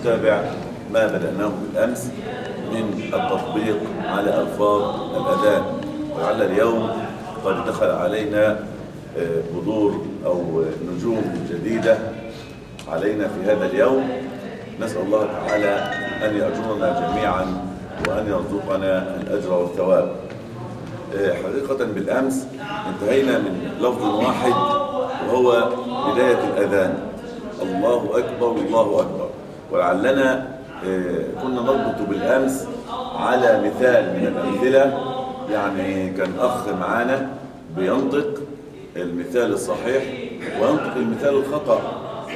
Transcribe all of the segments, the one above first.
نتابع ما بدأناه بالأمس من التطبيق على ألفاظ الأذان. ولعل اليوم قد دخل علينا آه، بذور أو نجوم جديدة علينا في هذا اليوم. نسأل الله تعالى أن يأجرنا جميعا وأن يرزقنا الأجر والثواب. آه، حقيقة بالأمس انتهينا من لفظ واحد وهو بداية الأذان. الله أكبر الله أكبر. ولعلنا آه، كنا نربط بالأمس على مثال من الأمثلة. يعني كان أخ معانا بينطق المثال الصحيح وينطق المثال الخطأ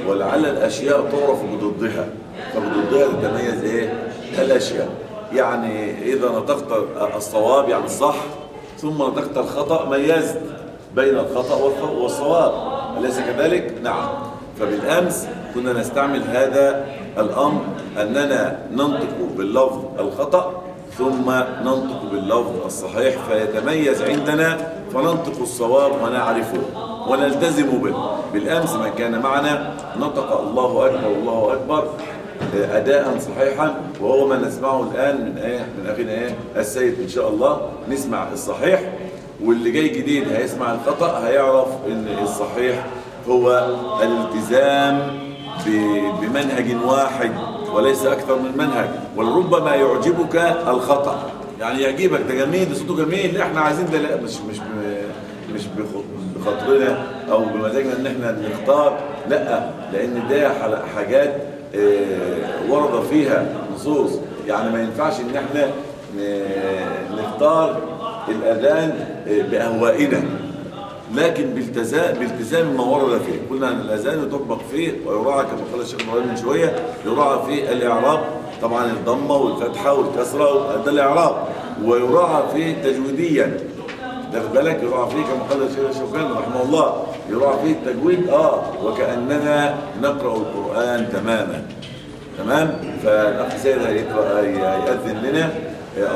ولعل الأشياء تعرف بضدها. فبضدها تتميز إيه؟ الأشياء. يعني إذا نطقت الصواب يعني الصح ثم نطقت الخطأ ميزت بين الخطأ والصواب. أليس كذلك؟ نعم. فبالأمس كنا نستعمل هذا الأمر أننا ننطق باللفظ الخطأ ثم ننطق باللفظ الصحيح فيتميز عندنا فننطق الصواب ونعرفه ونلتزم به. بالأمس من كان معنا نطق الله أكبر الله أكبر أداء صحيحا وهو ما نسمعه الآن من إيه؟ من أخينا إيه؟ السيد إن شاء الله. نسمع الصحيح واللي جاي جديد هيسمع الخطأ هيعرف إن الصحيح هو الالتزام بمنهج واحد وليس أكثر من منهج ولربما يعجبك الخطأ. يعني يعجبك ده جميل ده صوته جميل إحنا عايزين ده لا مش مش مش بخ- بخاطرنا أو بمزاجنا إن إحنا نختار لا لأن ده حاجات آه، ورد فيها نصوص. يعني ما ينفعش إن إحنا ن- نختار الأذان آه، بأهوائنا. لكن بالتزام بالتزام ما ورد فيه. قلنا أن الأذان يطبق فيه ويراعى كما قال الشيخ إبراهيم من شوية يراعى فيه الإعراب. طبعا الضمة والفتحة والكسرة ده الإعراب. ويراعى فيه تجويديا. ده في بالك يراعى فيه كما قال الشيخ الشوكاني رحمه الله. يراعى فيه التجويد آه وكأننا نقرأ القرآن تماما. تمام؟ فالأخ سيد هيقرا هي- هيأذن لنا.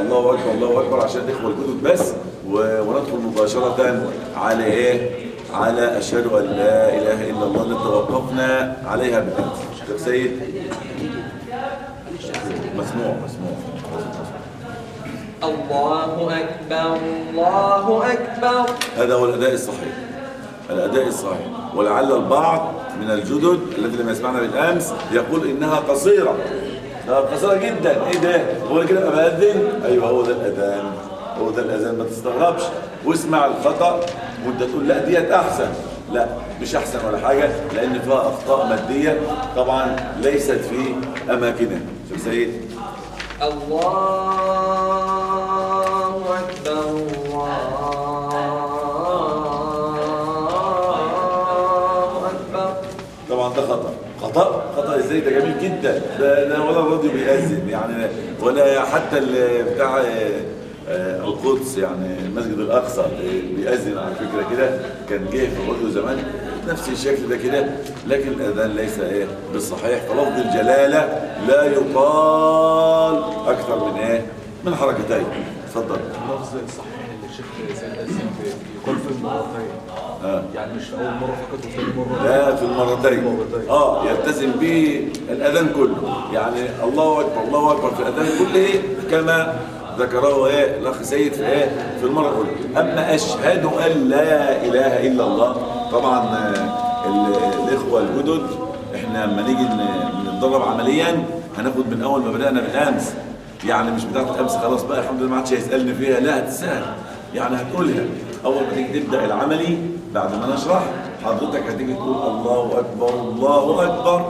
الله أكبر الله أكبر عشان الإخوة الجدد بس. وندخل مباشرة على إيه؟ على أشهد أن لا إله إلا الله التي توقفنا عليها بالامس شيخ سيد. مسموع مسموع الله أكبر الله أكبر. هذا هو الأداء الصحيح. الأداء الصحيح. ولعل البعض من الجدد الذي لم يسمعنا بالأمس يقول إنها قصيرة. ده قصيرة جدا. إيه ده؟ هو كده ابقى باذن أيوه هو ده الأذان. هو ده الأذان ما تستغربش. واسمع الخطأ وأنت تقول لا ديت أحسن. لا مش أحسن ولا حاجة لأن فيها أخطاء مادية طبعا ليست في أماكنها. شوف سيد؟ الله أكبر الله أكبر. طبعا ده خطأ. خطأ؟ خطأ إزاي؟ ده جميل جدا. ده, ولا الراديو بيأذن يعني ولا حتى بتاع القدس يعني المسجد الأقصى آه، بيأذن على فكرة كده كان جه في الراديو زمان نفس الشكل ده كده لكن الأذان ليس إيه بالصحيح فلفظ الجلالة لا يقال أكثر من إيه من حركتين. اتفضل اللفظ الصحيح اللي الشيخ سيد يقول في المرتين. آه. يعني مش في أول مرة فقط وثاني مره لا في المرتين. آه يلتزم به الأذان كله. يعني الله أكبر الله أكبر في الأذان كله كما ذكره إيه؟ الأخ سيد في إيه؟ في المرة الأولى. أما أشهد أن لا إله إلا الله طبعا آه، ال- الإخوة الجدد إحنا لما نيجي نتدرب عمليا هناخد من أول ما بدأنا بالأمس. يعني مش بتاعت الامس خلاص بقى الحمد لله ما عادش هيسألني فيها. لا هتسأل. يعني هتقولها. أول ما تيجي تبدأ العملي بعد ما نشرح حضرتك هتيجي تقول الله أكبر الله أكبر.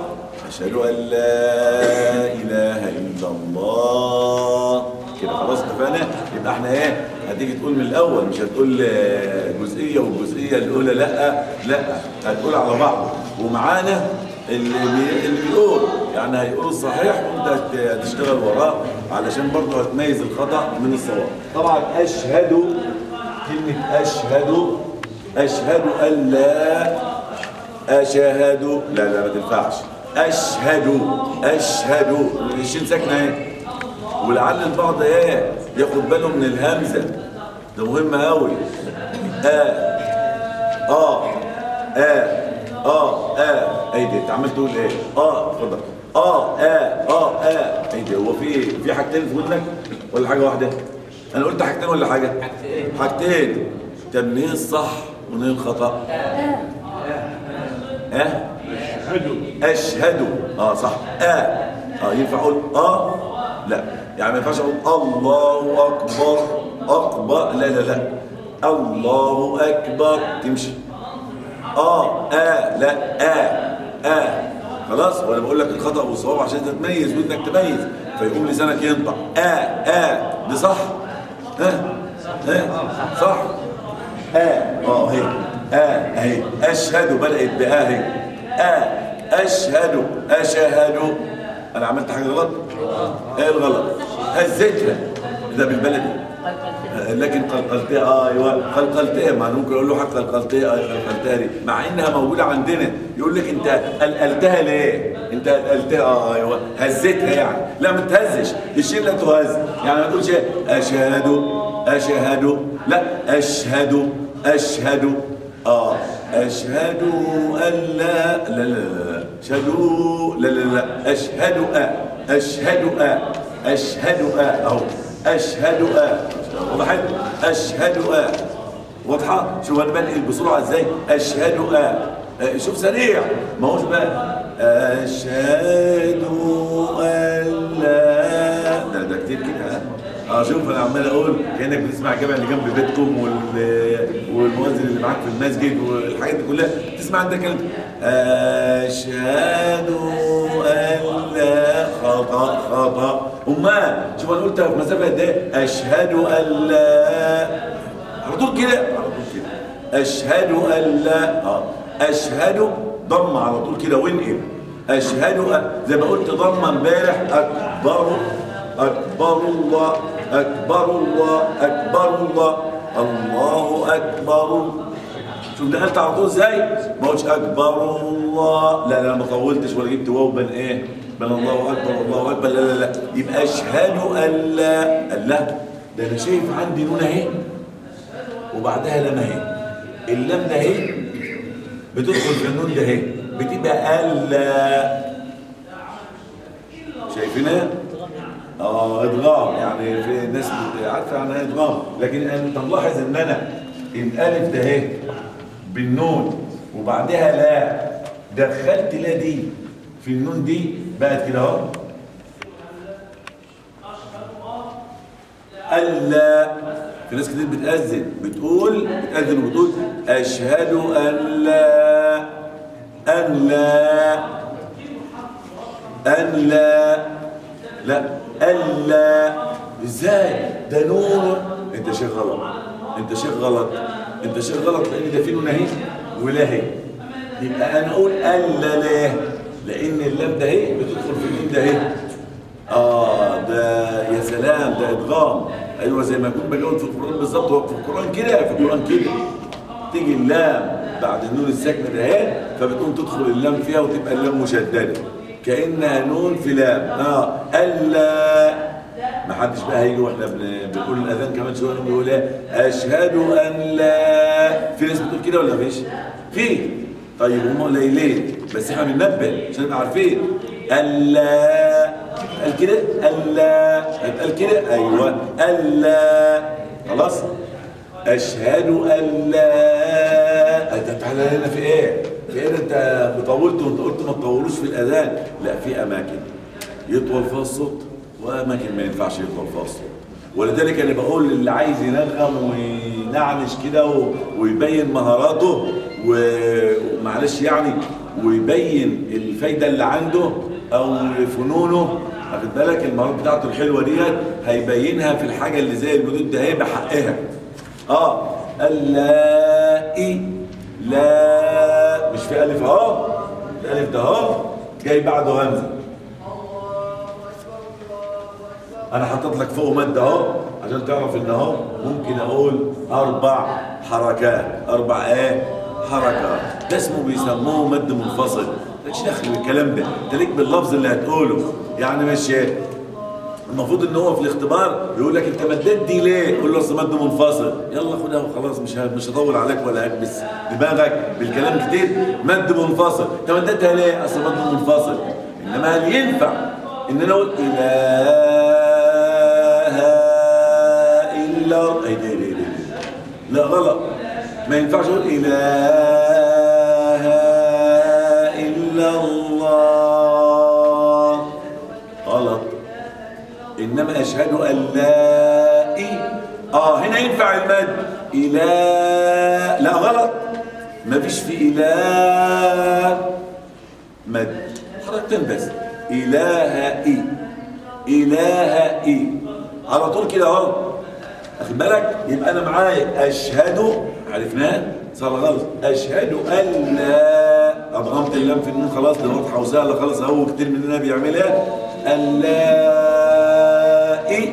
أشهد أن لا إله إلا الله. كده. خلاص اتفقنا؟ يبقى إحنا إيه هتيجي تقول من الأول مش هتقول آه، جزئية والجزئية الأولى لأ لأ هتقول على بعض. ومعانا اللي. اللي بيقول يعني هيقول الصحيح وانت هت- هتشتغل وراه علشان برضه هتميز الخطأ من الصواب. طبعا أشهد كلمة أشهد أشهد أن لا أشهد لا لا ما تنفعش. أشهد أشهد الشين ساكنه اهي ولعل البعض إيه ياخد باله من الهمزة. ده مهم قوي آه. آه. آه. آه. آه. إيه دي أنت عمال تقول إيه؟ آه. اتفضل. آه. آه. آه. آه. إيه ده هو في في حاجتين في ودنك ولا حاجة واحدة؟ أنا قلت حاجتين ولا حاجة؟ حاجتين. طب ليه الصح وليه الخطأ؟ آه. أشهد. آه صح. آه. آه ينفع أقول آه؟ لا. يعني ما ينفعش أقول الله أكبر أكبر لا لا لا. الله أكبر تمشي. آه آه لا آه آه. خلاص؟ وأنا بقول لك الخطأ والصواب عشان تتميز ودنك تميز. فيقوم لسانك ينطق. آه آه. دي صح؟ ها؟ ها؟ صح؟ آه. آه هي آه أهي. أشهد بدأت بآه. هي آه. أشهد أشهد. أنا عملت حاجة غلط؟ إيه الغلط؟ هزيتها. ده بالبلدي. لكن قلقلتها آه أيوه. قلقلتها. ما ممكن أقول له حق قلقلتها آه قلقلتها دي. مع إنها موجودة عندنا. يقول لك أنت قلقلتها ليه؟ أنت قلقلتها آه أيوه. هزيتها يعني. لا ما تهزش. الشيء لا تهز. يعني ما تقولش أشهد أشهد. لا أشهد أشهد. آه أشهد أن لا لا لا لا. اشهدوا لا لا لا أشهد أ أشهد أ أشهد أ اهو أشهد أ وضحت أشهد أ واضحة؟ شوف أنا بنقل بسرعة إزاي؟ أشهد أ شوف سريع ما هوش بقى؟ أشهد أن لا كده آه شوف أنا عمال أقول كأنك بتسمع الجامع اللي جنب بيتكم وال والمؤذن اللي معاك في المسجد والحاجات دي كلها. تسمع عندك كلمة أشهد أن لا خطأ خطأ. امال شوف أنا في مسافة قد إيه؟ أشهد أن لا على طول كده على طول كده. أشهد أن لا آه أشهد ضم على طول كده وانقل أشهد أن زي ما قلت ضم امبارح أكبر أكبر الله. أكبر الله أكبر الله. الله أكبر. شوف نقلت على طول إزاي؟ ما قلتش أكبر الله. لا لا ما طولتش ولا جبت واو بين إيه؟ بين الله أكبر الله أكبر. لا لا لا. يبقى أشهد أن لا لا. ده أنا شايف عندي نون أهي وبعدها لام أهي. اللام ده أهي بتدخل في النون ده أهي. بتبقى ألا. شايفينها؟ آه إدغام. يعني في ناس عارفة يعني إدغام. لكن انت ملاحظ إن أنا الالف ده اهي بالنون. وبعدها لا. دخلت لا دي. في النون دي بقت كده أهو. ألا. في ناس كتير بتأذن. بتقول بتأذن وبتقول أشهد أن لا. أن لا. أن لا. لا. ألا إزاي ده نور أنت شيخ غلط. أنت شيخ غلط. أنت شيخ غلط لأن ده في نون أهي ولا هي. يبقى أنا أقول ألا ليه لأن اللام ده اهي بتدخل في الميم ده اهي آه ده يا سلام ده إدغام. أيوه زي ما كنت بقول في القرآن بالظبط. هو في القرآن كده في القرآن كده. تيجي اللام بعد النون الساكنة ده فبتقوم تدخل اللام فيها وتبقى اللام مشددة. كأنها نون في لام. آه. ألا. ما حدش بقى هيجي وإحنا بن- بنقول الأذان كمان شوية بيقول إيه؟ أشهد أن لا. في ناس بتقول كده ولا مفيش؟ في. طيب هم قليلين. بس إحنا بننبه عشان نبقى عارفين. ألا. قال كده؟ ألا. هيتقال كده؟ أيوه. ألا. خلاص. أشهد أن لا. انت تعالى هنا في إيه؟ ده أنت طولت وأنت قلت ما تطولوش في الأذان. لا في أماكن يطول فيها الصوت وأماكن ما ينفعش يطول فيها الصوت. ولذلك أنا بقول للي عايز ينغم وينعنش كده ويبين مهاراته ومعلش يعني ويبين الفايدة اللي عنده أو فنونه. واخد بالك؟ المهارات بتاعته الحلوة ديت هيبينها في الحاجة اللي زي الجدود ده هي بحقها. آه اللائي لا مش في ألف اهو الالف ده اهو جاي بعده همزة. أنا حطيت لك فوق مد اهو عشان تعرف إن اهو ممكن أقول أربع حركات. أربع إيه؟ حركات. ده اسمه بيسموه مد منفصل. مالكش دخل بالكلام ده. انت ليك باللفظ اللي هتقوله. يعني مش المفروض إن هو في الاختبار يقول لك أنت مديت دي ليه؟ قول له أصل منفصل يلا خدها وخلاص مش مش هطول عليك ولا هكبس دماغك بالكلام كتير مد منفصل أنت مديتها ليه؟ أصل مد منفصل إنما هل ينفع إن أنا أقول إله إلا أي دي دي دي. لا غلط ما ينفعش أقول إله إلا الله إنما أشهد أن لا إيه آه هنا ينفع المد. اله لا غلط. ما فيش في اله مد. حركتين بس اله اي اله اي على طول كده أهو. واخد بالك؟ يبقى أنا معايا أشهد عرفناه صار غلط. أشهد أن لا اضغمت اللام في النون خلاص دي واضحة وسهلة خلاص أهو كتير مننا بيعملها. أن لا إيه؟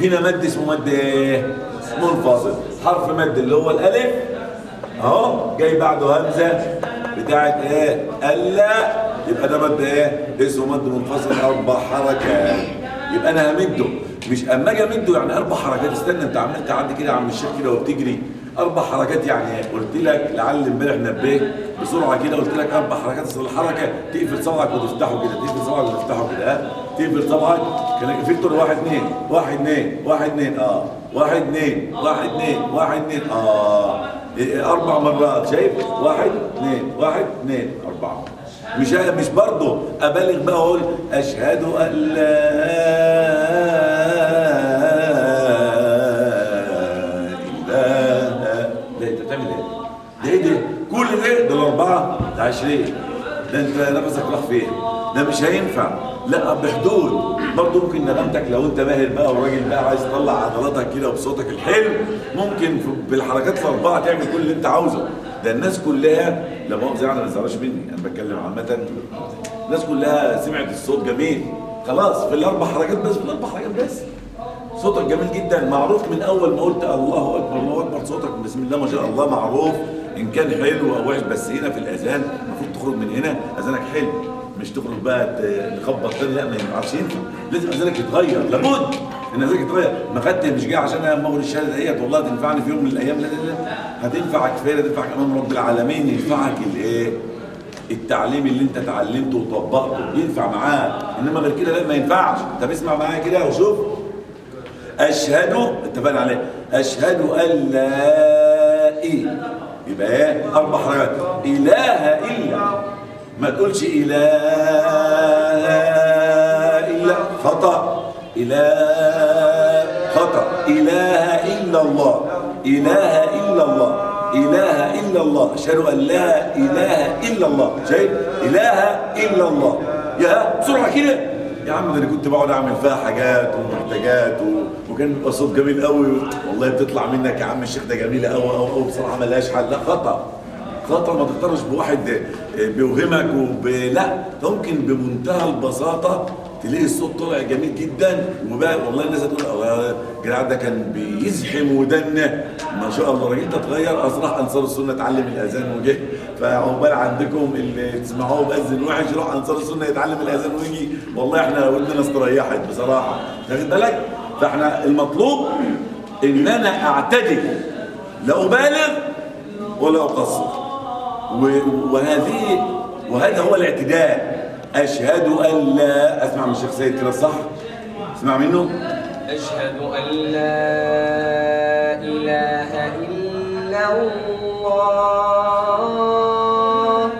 هنا مد اسمه مد إيه منفصل حرف مد اللي هو الألف. أهو جاي بعده همزة بتاعت إيه؟ ألا. يبقى ده مد إيه؟ اسمه مد منفصل أربع حركات. يبقى أنا همده. مش أما أجي أمده يعني أربع حركات. استنى أنت عمال تعدي كده يا عم الشيخ كده وبتجري. أربع حركات يعني. قلت لك لعل امبارح نبهت بسرعة كده. قلت لك أربع حركات أصل الحركة تقفل صبعك وتفتحه كده تقفل صبعك وتفتحه كده ها؟ تقفل صبعك كان قفلت له واحد اثنين واحد اثنين واحد اثنين آه. واحد اثنين واحد اثنين واحد اثنين آه. إيه، أربع مرات. شايف؟ واحد اثنين واحد اثنين أربعة. مش مش برضه أبالغ بقى أقول أشهد أن لا ده الاربعه ده 20 ده أنت نفسك راح فين؟ ده مش هينفع. لا بحدود. برضه ممكن نغمتك لو أنت ماهر بقى وراجل بقى عايز تطلع عضلاتك كده وبصوتك الحلو. ممكن بالحركات الاربعه تعمل كل اللي أنت عاوزه. ده الناس كلها لا مؤاخذة يعني ما تزعلوش مني. أنا بتكلم عامة. الناس كلها سمعت الصوت جميل. خلاص في الأربع حركات بس في الأربع حركات بس. صوتك جميل جدا معروف من أول ما قلت الله أكبر الله أكبر. صوتك بسم الله ما شاء الله معروف. إن كان حلو أو وحش بس هنا في الأذان المفروض تخرج من هنا أذانك حلو. مش تخرج بقى تخبط تاني لا ما ينفعش ينفع. لازم أذانك يتغير لابد إن أذانك يتغير. ما خدت مش جاي عشان أنا مغري الشهادة ديت والله تنفعني في يوم من الأيام. لا لا لا هتنفعك فين هتنفعك امام رب العالمين. ينفعك الإيه؟ التعليم اللي أنت اتعلمته وطبقته. ينفع معاه إنما غير كده لا ما ينفعش. طب اسمع معايا كده وشوف. أشهد اتفقنا عليه. أشهد أن لا يبقى إيه أربع حركات. إله إلا. ما تقولش إله إلا. خطأ. إله خطأ. إله إلا الله. إله إلا الله. إله إلا الله. أشهد أن لا إله إلا الله. شايف إله إلا الله. يا بسرعة كده. يا عم ده أنا كنت بقعد أعمل فيها حاجات ومحتاجات و... وكان بيبقى صوت جميل قوي. والله بتطلع منك يا عم الشيخ ده جميلة قوي قوي قوي بصراحة ملهاش حل. لا خطأ. خطأ ما تختارش بواحد بيوهمك وب... لا ممكن بمنتهى البساطة تلاقي الصوت طلع جميل جدا وبقى والله الناس هتقول الله الجدع ده كان بيزحم ودنا ما شاء الله الراجل ده اتغير اصلاح أنصار السنة اتعلم الأذان وجه. فعقبال عندكم اللي تسمعوه بأذن وحش يروح أنصار السنة يتعلم الأذان ويجي. والله إحنا ودنا استريحت بصراحة. واخد بالك؟ فاحنا المطلوب ان أنا اعتدل لا ابالغ ولا اقصر. وهذه وهذا هو الاعتدال أشهد أن لا أسمع من الشيخ سيد كده صح؟ اسمع منه؟ أشهد أن لا إله إلا الله.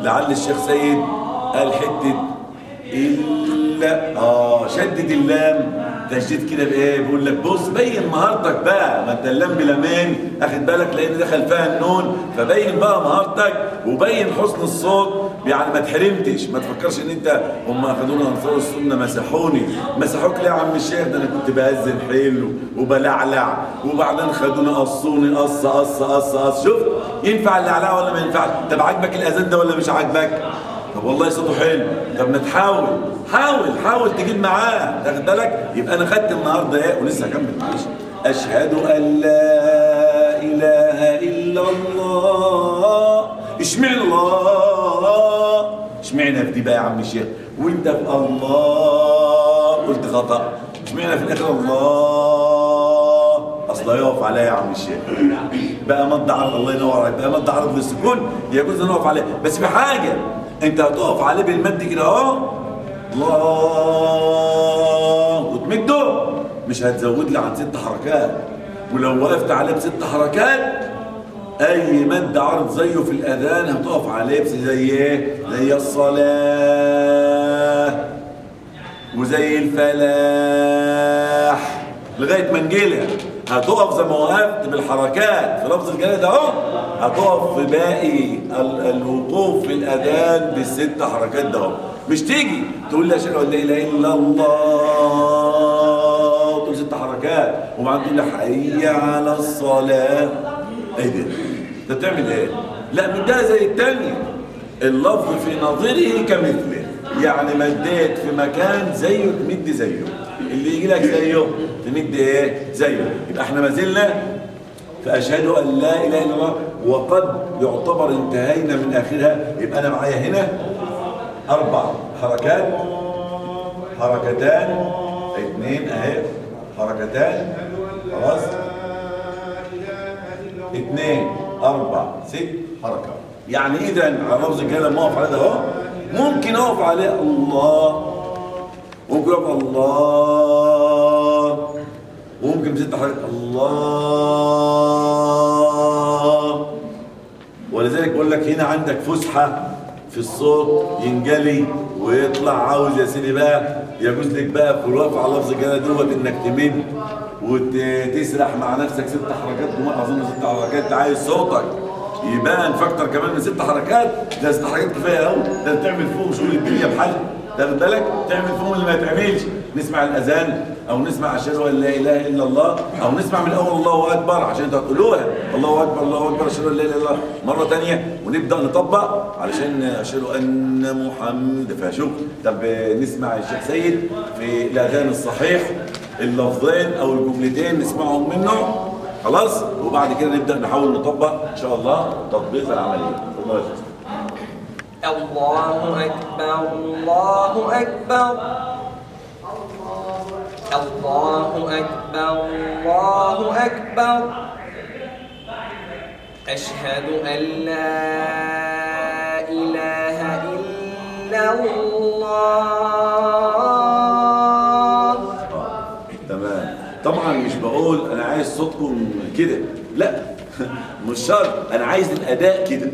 لعل الشيخ سيد قال حتة الا آه شدد اللام. تشديد كده بإيه؟ بيقول لك بص بين مهارتك بقى. ما انت اللام بلامين اخد بالك؟ لأن دخل فيها النون. فبين بقى مهارتك وبين حسن الصوت. يعني ما تحرمتش. ما تفكرش إن أنت هم أخدونا أنصار السنة مسحوني. مسحوك ليه يا عم الشيخ؟ ده أنا كنت بأذن حلو وبلعلع. وبعدين خدوني قصوني قص قص قص قص. شوف ينفع اللعلع ولا ما ينفعش؟ طب عاجبك الأذان ده ولا مش عاجبك؟ طب والله صوته حلو. طب ما تحاول حاول حاول تجيب معاه. تاخد بالك؟ يبقى أنا خدت النهارده إيه؟ ولسه هكمل معلش. أشهد أن لا إله إلا الله. اشمعنى الله. اشمعنى في دي بقى يا عم الشيخ. وأنت في الله. قلت خطأ. اشمعنى في الآخر. الله. أصل يقف عليا يا عم الشيخ. بقى مد عرض الله ينور عليك. بقى مد عرض للسكون يجوز أن نقف عليه. بس في حاجة. انت هتقف عليه بالمد كده اهو. الله وتمده. مش هتزود لي عن ست حركات. ولو وقفت عليه بست حركات أي مد عرض زيه في الأذان هتقف عليه بس زي إيه؟ زي الصلاة. وزي الفلاح. لغاية ما نجيلها هتقف زي ما وقفت بالحركات. في لفظ الجلاله ده أهو هتقف في باقي ال- الوقوف في الأذان بالست حركات ده أهو. مش تيجي تقول لي اشهد ان لا إله إلا الله تقول ست حركات. وبعدين تقول لي على الصلاة. إيه ده؟ انت بتعمل إيه؟ لا من ده زي التانية اللفظ في نظيره كمثله. يعني مديت في مكان زيه تمد زيه. اللي يجي لك زيه تمد إيه؟ زيه. يبقى إحنا ما زلنا فاشهد أن لا إله إلا الله وقد يعتبر انتهينا من آخرها. يبقى أنا معايا هنا أربع حركات. حركتان اثنين أهي. حركتان خلاص. اثنين أربع ست حركات. يعني اذا على لفظ لما اقف عليه ده أهو. ممكن أقف عليه. الله. ممكن أقف الله. وممكن بست حركات الله. ولذلك بقول لك هنا عندك فسحة في الصوت ينجلي ويطلع. عاوز يا سيدي بقى يجوز لك بقى في الوقف على لفظ كده دوت إنك تمد وتسرح مع نفسك ست حركات. اظن ست حركات. عايز صوتك. يبان فاكتر كمان من ست حركات. ده ست حركات كفاية قوي ده تعمل فوق شغل الدنيا بحل تاخد بالك؟ تعمل فوق اللي ما تعملش نسمع الأذان أو نسمع أشهد أن لا إله إلا الله أو نسمع من الأول الله أكبر عشان أنتوا هتقولوها. الله أكبر الله أكبر أشهد أن لا إله إلا الله. مرة ثانية ونبدأ نطبق علشان أشهد أن محمد. فشوف طب نسمع الشيخ سيد في الأذان الصحيح اللفظين أو الجملتين نسمعهم منه. خلاص؟ وبعد كده نبدأ نحاول نطبق إن شاء الله تطبيق يا شيخ. الله أكبر الله أكبر. الله أكبر الله أكبر. أشهد أن لا إله إلا الله. عايز صوتكم كده. لا مش شرط. أنا عايز الأداء كده.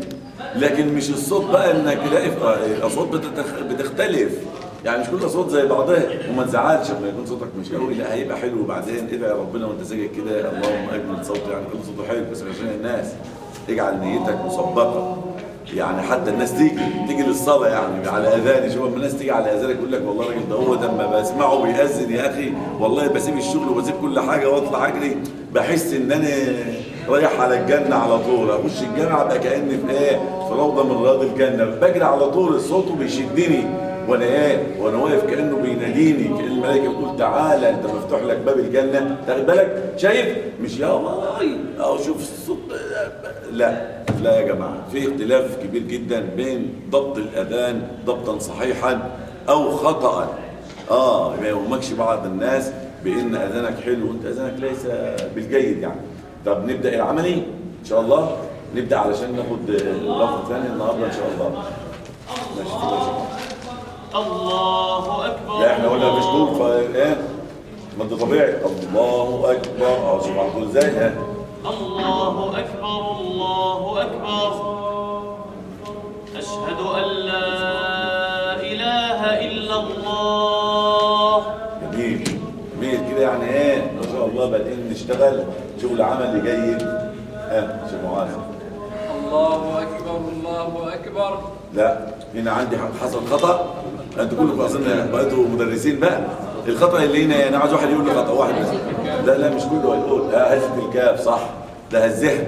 لكن مش الصوت بقى إنك تلاقي الاصوات بتتخ... بتختلف. يعني مش كل الاصوات زي بعضها. وما تزعلش لما يكون صوتك مش قوي. لا هيبقى حلو. وبعدين ادعي ربنا وأنت ساجد كده؟ اللهم أجمل صوت. يعني كل صوته حلو. بس عشان الناس اجعل نيتك مسبقة. يعني حتى الناس تيجي تيجي للصلاه يعني على أذاني شوف اما الناس تيجي على اذانك يقول لك والله الراجل ده هو ده اما بسمعه بيأذن يا أخي. والله بسيب الشغل وبسيب كل حاجة وأطلع أجري. بحس إن أنا رايح على الجنة على طول. أخش الجامعة ابقى كأني في إيه؟ في روضة من رياض الجنة. بجري على طول صوته بيشدني. وأنا إيه؟ وأنا واقف كأنه بيناديني. كان الملائكة بتقول تعالى أنت مفتوح لك باب الجنة. تاخد بالك؟ شايف؟ مش يا الله. أو شوف الصوت لا لا يا جماعة في اختلاف كبير جدا بين ضبط الأذان ضبطا صحيحا أو خطا. آه ما يهمكش بعض الناس بإن أذانك حلو وأنت أذانك ليس بالجيد يعني. طب نبدأ العملي؟ إن شاء الله. نبدأ علشان ناخد لفظ ثاني النهارده إن شاء الله. ماشي الله أكبر. لا إحنا قلنا مفيش طول فايه مد طبيعي. الله أكبر. شوف على طول إزاي؟ ها؟ الله أكبر الله أكبر. أشهد أن لا إله إلا الله. جميل. جميل كده يعني إيه؟ ما شاء الله بادئين نشتغل. شغل عملي جيد ها شيخ معاذ. الله أكبر الله أكبر. لا هنا عندي حصل خطأ. أنتوا كلكم أظن بقيتوا مدرسين بقى. الخطأ اللي هنا أنا عاوز واحد يقول لي خطأ واحد بس لا لا مش كله هيقول. لا هزة الكاف صح. ده هزها.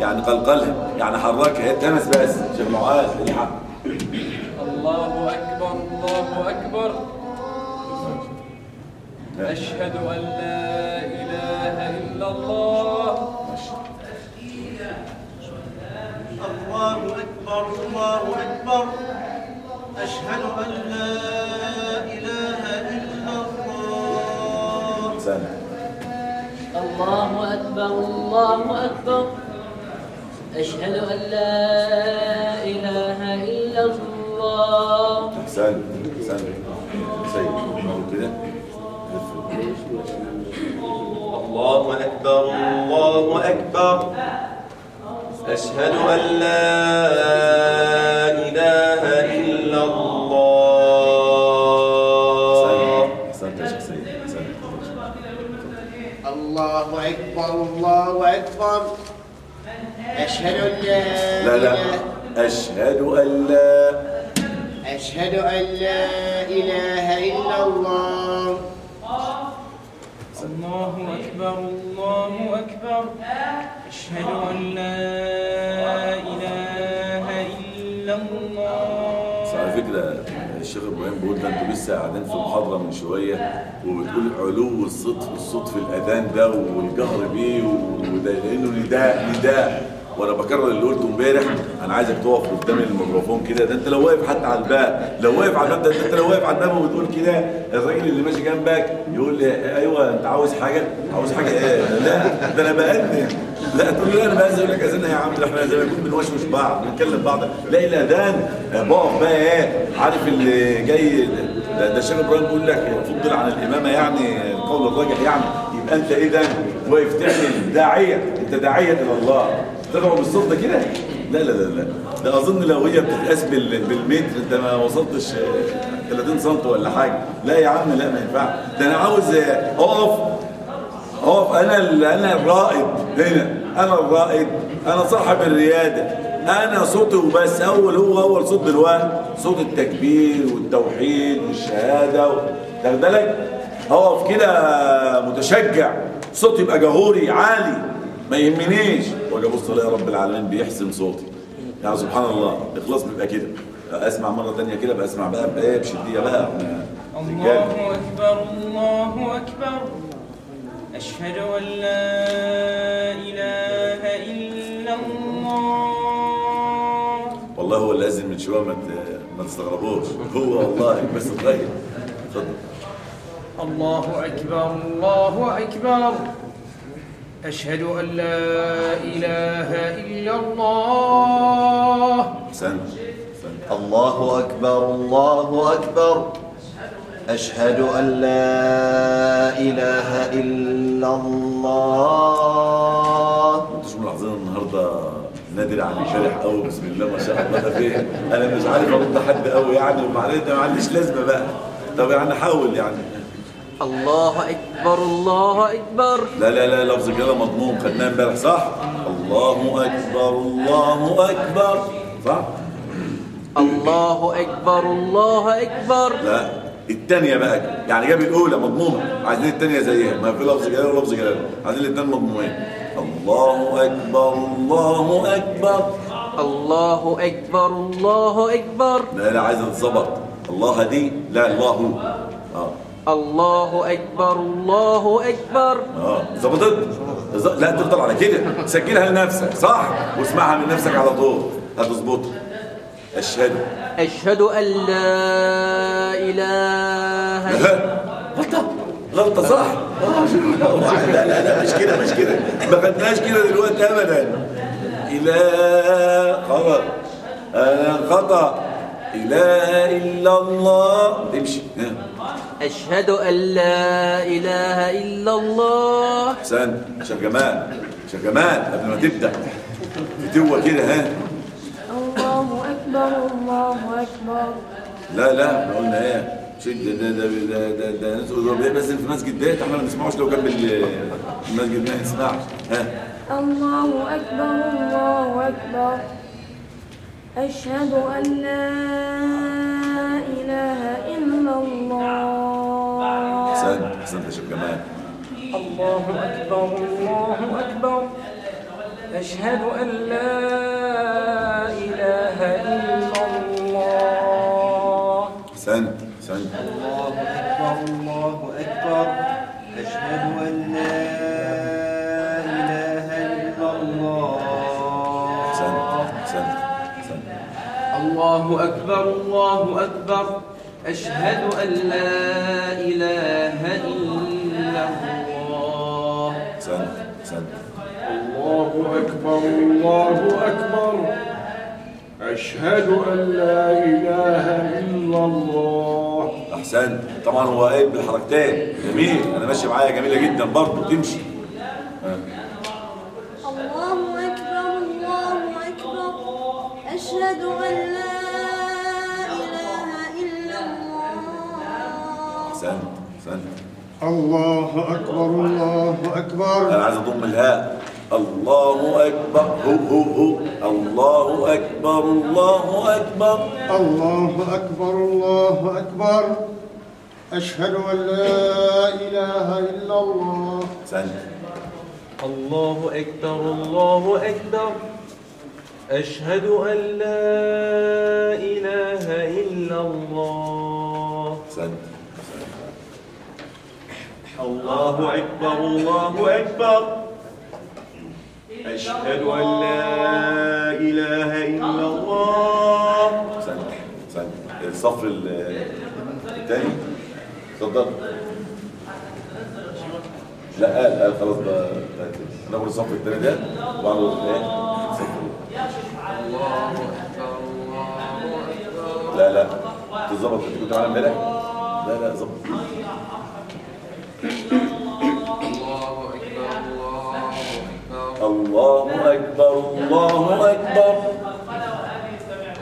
يعني قلقلها يعني حركها. هي تمس بس شيخ معاذ الحق. الله أكبر الله أكبر. أشهد أن لا إله إلا الله. الله أكبر الله أكبر. أشهد أن لا إله الله سنة الله أكبر الله أكبر. أشهد أن لا إله إلا الله. سند سند سيد كده؟ الله أكبر الله أكبر. أشهد أن لا إله إلا الله. الله أكبر الله أكبر. أشهد أن لا لا لا. أشهد أن لا. أشهد أن لا إله إلا الله. الله أكبر الله أكبر. أشهد أن لا إله إلا الله. الشيخ إبراهيم بيقول ده أنتوا لسه قاعدين في محاضرة من شوية وبتقول علو الصوت الصوت في الأذان ده والجهر بيه وده لأنه نداء نداء. وأنا بكرر اللي قلته امبارح أنا عايزك تقف قدام الميكروفون كده. ده أنت لو واقف حتى على الباب لو واقف على الباب ده أنت لو واقف على الباب وبتقول كده الراجل اللي ماشي جنبك يقول لي أيوه أنت عاوز حاجة؟ عاوز حاجة إيه؟ لا ده أنا بأذن. لا تقول لي أنا بأذن. يقول لك اذن يا عم ده إحنا زي ما نكون بنوشوش بعض بنكلم بعض. لا الاذان بقف بقى إيه؟ عارف اللي جاي ده, ده الشيخ إبراهيم بيقول لك فضل عن الإمامة يعني القول الراجح يعني. يبقى أنت اذا واقف تعمل داعية. أنت داعية إلى الله. تدعو بالصوت ده كده؟ لا لا لا لا. ده أظن لو هي بتتقاس بال- بالمتر انت ما وصلتش آه، 30 سم ولا حاجة. لا يا عم لا ما ينفعش. ده أنا عاوز آه، أقف أقف. أنا أنا الرائد هنا. أنا الرائد. أنا صاحب الريادة. أنا صوتي وبس. أول هو أول صوت دلوقتي صوت التكبير والتوحيد والشهادة واخد بالك أقف كده متشجع. صوتي يبقى جهوري عالي. ما يهمنيش. واجي ابص الاقي رب العالمين بيحسن صوتي. يعني سبحان الله. الاخلاص بيبقى كده. أسمع مرة ثانية كده بسمع بقى بايه بشديه بقى. الله أكبر الله أكبر. أشهد أن لا إله إلا الله. والله هو اللي أذن من شوية ما ما تستغربوش. هو والله بس اتغير اتفضل. الله أكبر الله أكبر. أشهد أن لا إله إلا الله. سند سند الله أكبر الله أكبر. أشهد أن لا إله إلا الله. أنتوا ملاحظين النهارده نادر عن امبارح قوي بسم الله ما شاء الله ده فين أنا مش عارف أرد حد قوي يعني وبعدين ده ما عنديش لازمة بقى. طب يعني حاول يعني. الله أكبر الله أكبر. لا لا لا لفظ كده مضمون. خدناه امبارح صح؟ الله أكبر الله أكبر. صح؟ الله أكبر الله أكبر. لا الثانية بقى. يعني جاب الأولى مضمومه عايزين الثانية زيها. ما في لفظ جلاله ولفظ جلاله عايزين الاثنين مضمومين الله أكبر الله أكبر. الله أكبر الله أكبر. لا لا عايزة تتظبط. الله دي لا الله. آه. الله أكبر الله أكبر. آه ظبطت ز- لا تفضل على كده. سجلها لنفسك صح؟ واسمعها من نفسك على طول. هتظبطها أشهد. أشهد أن لا إله غلطة. غلطة صح؟ آه، لا لا لا مش كده مش كده. ما خدناش كده دلوقتي ابدا. إله خلاص أنا خطأ. إله إلا الله. تمشي. ها. أشهد أن لا إله إلا الله. احسن شيخ جمال شيخ جمال قبل ما تبدأ. فتوه كده ها؟ الله أكبر الله أكبر. لا لا قلنا إيه؟ شد ده ده ده ده ده ناس بس في مسجد ده إحنا ما نسمعوش لو جنب ال- المسجد ما نسمعش ها؟ الله أكبر الله أكبر. أشهد أن لا إله إلا الله. أحسن أحسن يا شيخ جمال الله أكبر الله أكبر. أشهد أن لا إله إلا الله. أحسن أحسن. الله أكبر الله أكبر. أشهد أن لا إله إلا الله. أحسن أحسن. الله أكبر الله أكبر. أشهد أن لا إله إلا الله. احسن احسن الله أكبر الله أكبر. أشهد أن لا إله إلا الله. احسنت طبعا هو قايل بالحركتين. جميل. أنا ماشي معايا جميلة جدا برضه. تمشي. الله أكبر الله أكبر. أشهد أن لا احسنت احسنت الله أكبر الله أكبر. أنا عايز أضم الهاء. الله أكبر هو هو هو. الله أكبر الله أكبر. الله أكبر الله أكبر. أشهد أن لا إله إلا الله. احسنت الله أكبر الله أكبر. أشهد أن لا إله إلا الله. احسنت الله أكبر الله أكبر. أشهد أن لا إله إلا الله. احسنت احسنت الصف ال- الثاني اتفضل. لا قال قال خلاص بقى. ناخد الصف الثاني ده. الصف الله أكبر لا لا. تظبط. أنت كنت معانا امبارح؟ لا لا ظبط. الله أكبر الله أكبر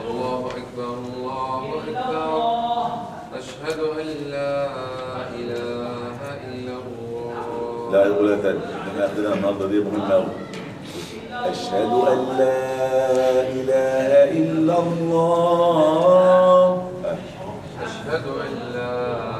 الله أكبر الله أكبر. أشهد أن لا إله إلا الله. لا يقولها تاني إحنا عندنا النهارده دي مهمه قوي أشهد أن لا إله إلا الله. أشهد أن لا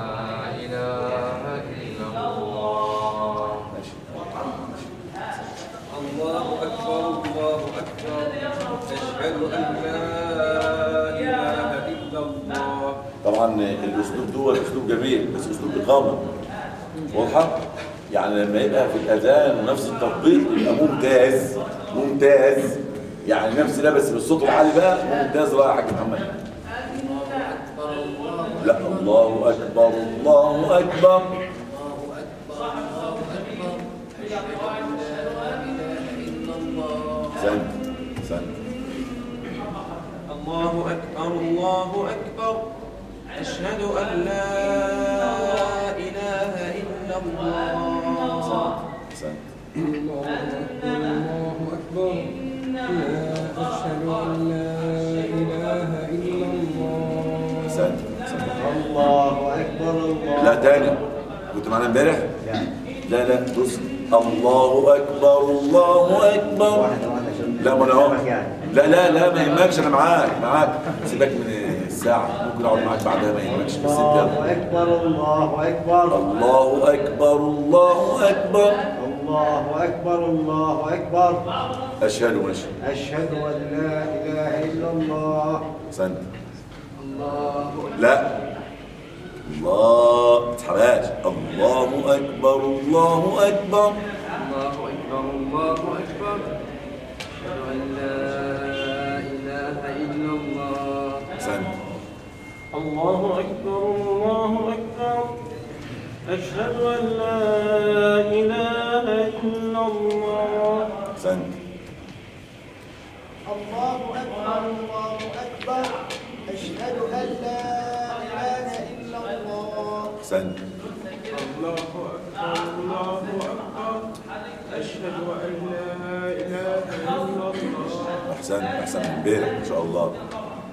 طبعا الأسلوب ده أسلوب جميل بس أسلوب إقامة. واضحة؟ يعني لما يبقى في الأذان نفس التطبيق يبقى ممتاز ممتاز. يعني نفس ده بس بالصوت العالي بقى ممتاز بقى يا حاج محمد. لا الله أكبر الله أكبر. سند سند الله أكبر الله أكبر. أشهد أن لا إله إلا الله. الله أكبر أشهد أن لا إله إلا الله الله أكبر الله لا تاني كنت معانا امبارح؟ لا لا. بص الله أكبر الله عشان لا ما يعني. لا لا لا ما يهمكش أنا معاك معاك. سيبك من الساعة ممكن أقعد معاك بعدها ما يهمكش بس أنت الله أكبر الله أكبر. الله أكبر الله أكبر. الله أكبر الله أكبر. أشهد ماشي أشهد أن لا إله إلا الله. سند لا. الله ما تسحبهاش الله أكبر الله أكبر. الله أكبر الله أكبر الله أكبر الله أكبر. أشهد أن لا إله إلا الله. سند الله أكبر الله أكبر. أشهد أن لا إله إلا الله. سند الله أكبر الله أكبر. أشهد أن لا إله إلا الله. احسن من امبارح إن شاء الله.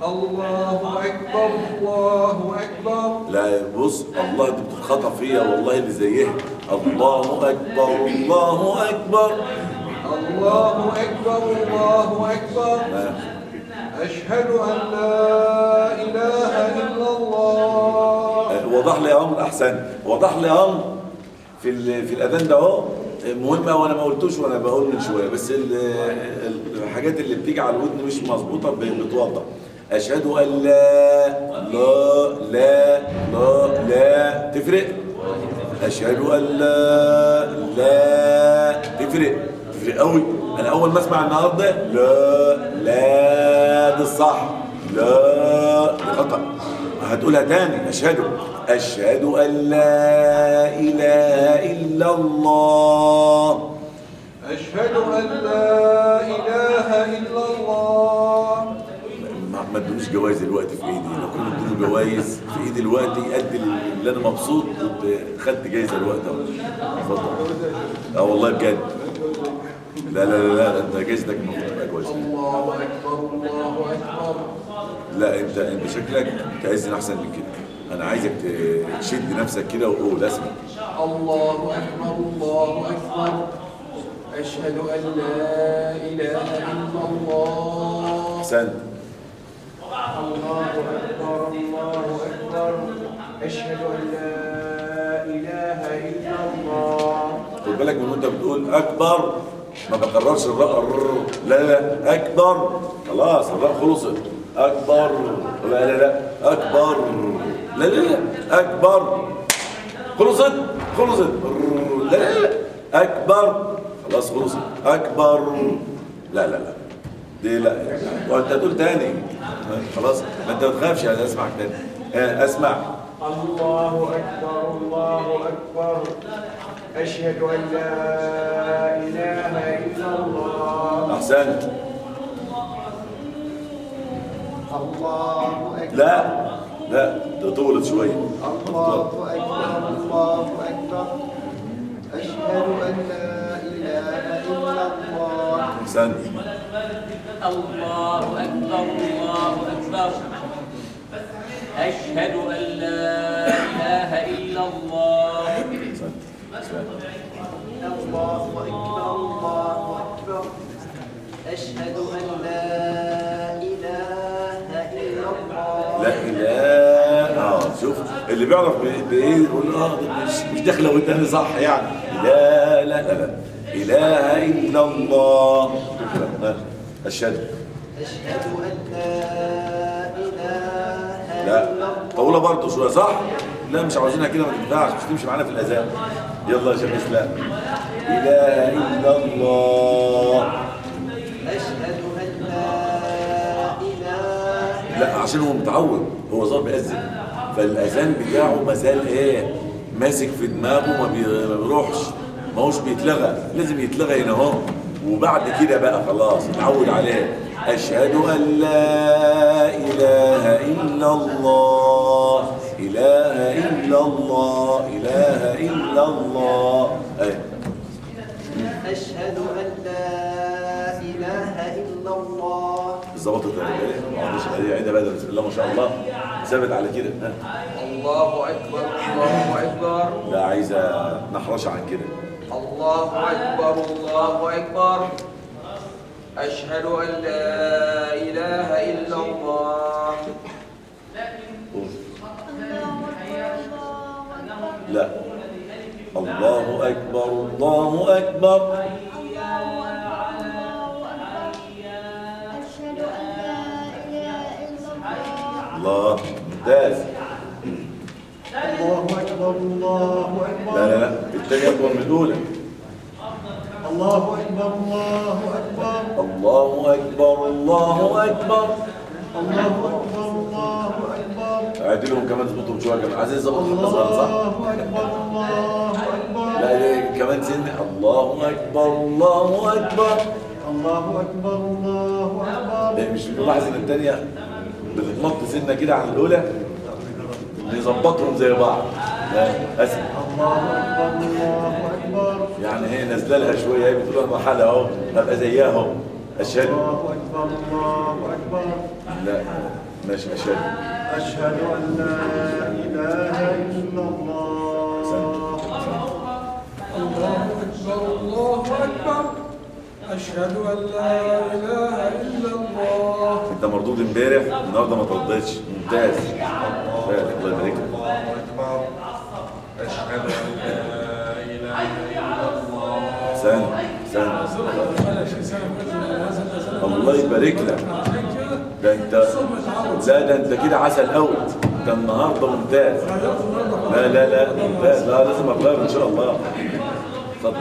الله أكبر الله أكبر. لا بص الله دي بتتخطف فيا والله اللي زيها. الله أكبر الله أكبر. الله أكبر الله أكبر. آه. أشهد أن لا إله إلا الله. آه، وضح لي أمر أحسن. وضح لي أمر. في في الأذان ده أهو. مهمه وأنا ما قلتوش وأنا بقول من شوية بس ال- ال- الحاجات اللي بتيجي على الودن مش مظبوطة ب- بتوضح أشهد أن لا لا لا لا لا. تفرق. أشهد أن لا لا. تفرق. تفرق قوي أنا أول ما أسمع النهارده لا لا ده الصح. لا خطأ. هتقولها تاني. أشهد. أشهد أن لا إله إلا الله. أشهد أن لا إله إلا ما ادونيش جوائز دلوقتي في إيدي. لو كنا ادوني جوائز في إيدي دلوقتي قد اللي أنا مبسوط كنت خدت جايزة الوقت اتفضل. آه والله بجد. لا لا لا لا انت جايزتك المفروض تبقى كويسة. الله أكبر الله أكبر. لا أنت أنت شكلك تأذن أحسن من كده. أنا عايزك تشد نفسك كده وقول اسمع الله أكبر الله أكبر. أشهد أن لا إله إلا الله. أحسنت. الله أكبر الله أكبر. أشهد أن لا إله إلا الله. خد بالك من وانت بتقول أكبر؟ ما بكررش الراء الر. لا لا أكبر. خلاص الراء خلصت. أكبر. لا لا لا. أكبر. لا لا لا. أكبر. خلصت؟ خلصت. لا لا لا. أكبر. خلاص خلصت. أكبر. لا لا لا. دي لا. وانت تقول تاني. خلاص؟ ما انت ما تخافش أنا اسمعك تاني. آه، اسمع. الله أكبر الله أكبر. أشهد أن لا إله إلا الله. أحسنت. الله أكبر. لا لا ده طولت شوية. الله أكبر الله أكبر. أشهد أن لا إله إلا الله. أحسنت. الله أكبر الله أكبر. أشهد أن لا إله إلا الله. الله أكبر الله أكبر أشهد أن لا إله إلا الله. لا إله. آه شوف اللي بيعرف ب- بإيه يقول ده مش مش داخلة والتاني صح يعني. لا لا لا لا. إله إلا الله. ها، أشهد. أشهد أن لا إله لا. إلا الله. طولة برضه شوية صح؟ لا مش عاوزينها كده ما تنفعش مش تمشي معانا في الأذان. يلا يا شيخ اسلام إله إلا الله. أشهد أن لا إله لا عشان هو متعود هو صار بيأذن فالأذان بتاعه ما زال إيه؟ ماسك في دماغه ما بيروحش ما هوش بيتلغى لازم يتلغى هنا أهو. وبعد كده بقى خلاص اتعود عليه أشهد أن لا إله إلا الله إله إلا الله إله إلا الله. أيه. أشهد أن لا إله إلا الله. ظبطت إيه معلش ادي عيدها بسم الله ما شاء الله. ثابت على كده. ها. الله أكبر الله أكبر. لا عايزة نحرش عن كده. الله أكبر الله أكبر. أشهد أن لا إله إلا الله. لا. الله أكبر الله أكبر. الله. الله ممتاز الله. أكبر الله أكبر. لا لا الثانية أكبر من الأولى الله أكبر الله أكبر. الله أكبر الله أكبر. الله أكبر الله أكبر. عادلهم كمان تظبطهم شوية كمان. عايزين صغيرة صح؟ الله أكبر الله أكبر. لا كمان سنة الله أكبر الله أكبر. الله أكبر الله أكبر. لا مش بنلاحظ إن بتتمط سنة كده عن الأولى؟ نظبطهم زي بعض. لا الله أكبر الله أكبر يعني هي نازله لها شوية هي بتقول أنا مرحله أهو هبقى زيها أشهد. الله أكبر الله أكبر لا ماشي أشهد. أشهد أن لا إله إلا الله. الله أكبر الله أكبر أشهد أن لا إله إلا الله أنت مردود امبارح النهارده ما تردتش ممتاز. الله يبارك. لك الله. احسن احسن الله يبارك لك. ده انت لا ده أنت كده عسل قوي انت النهارده ممتاز. لا لا لا ممتاز. لا لازم اغير إن شاء الله. اتفضل.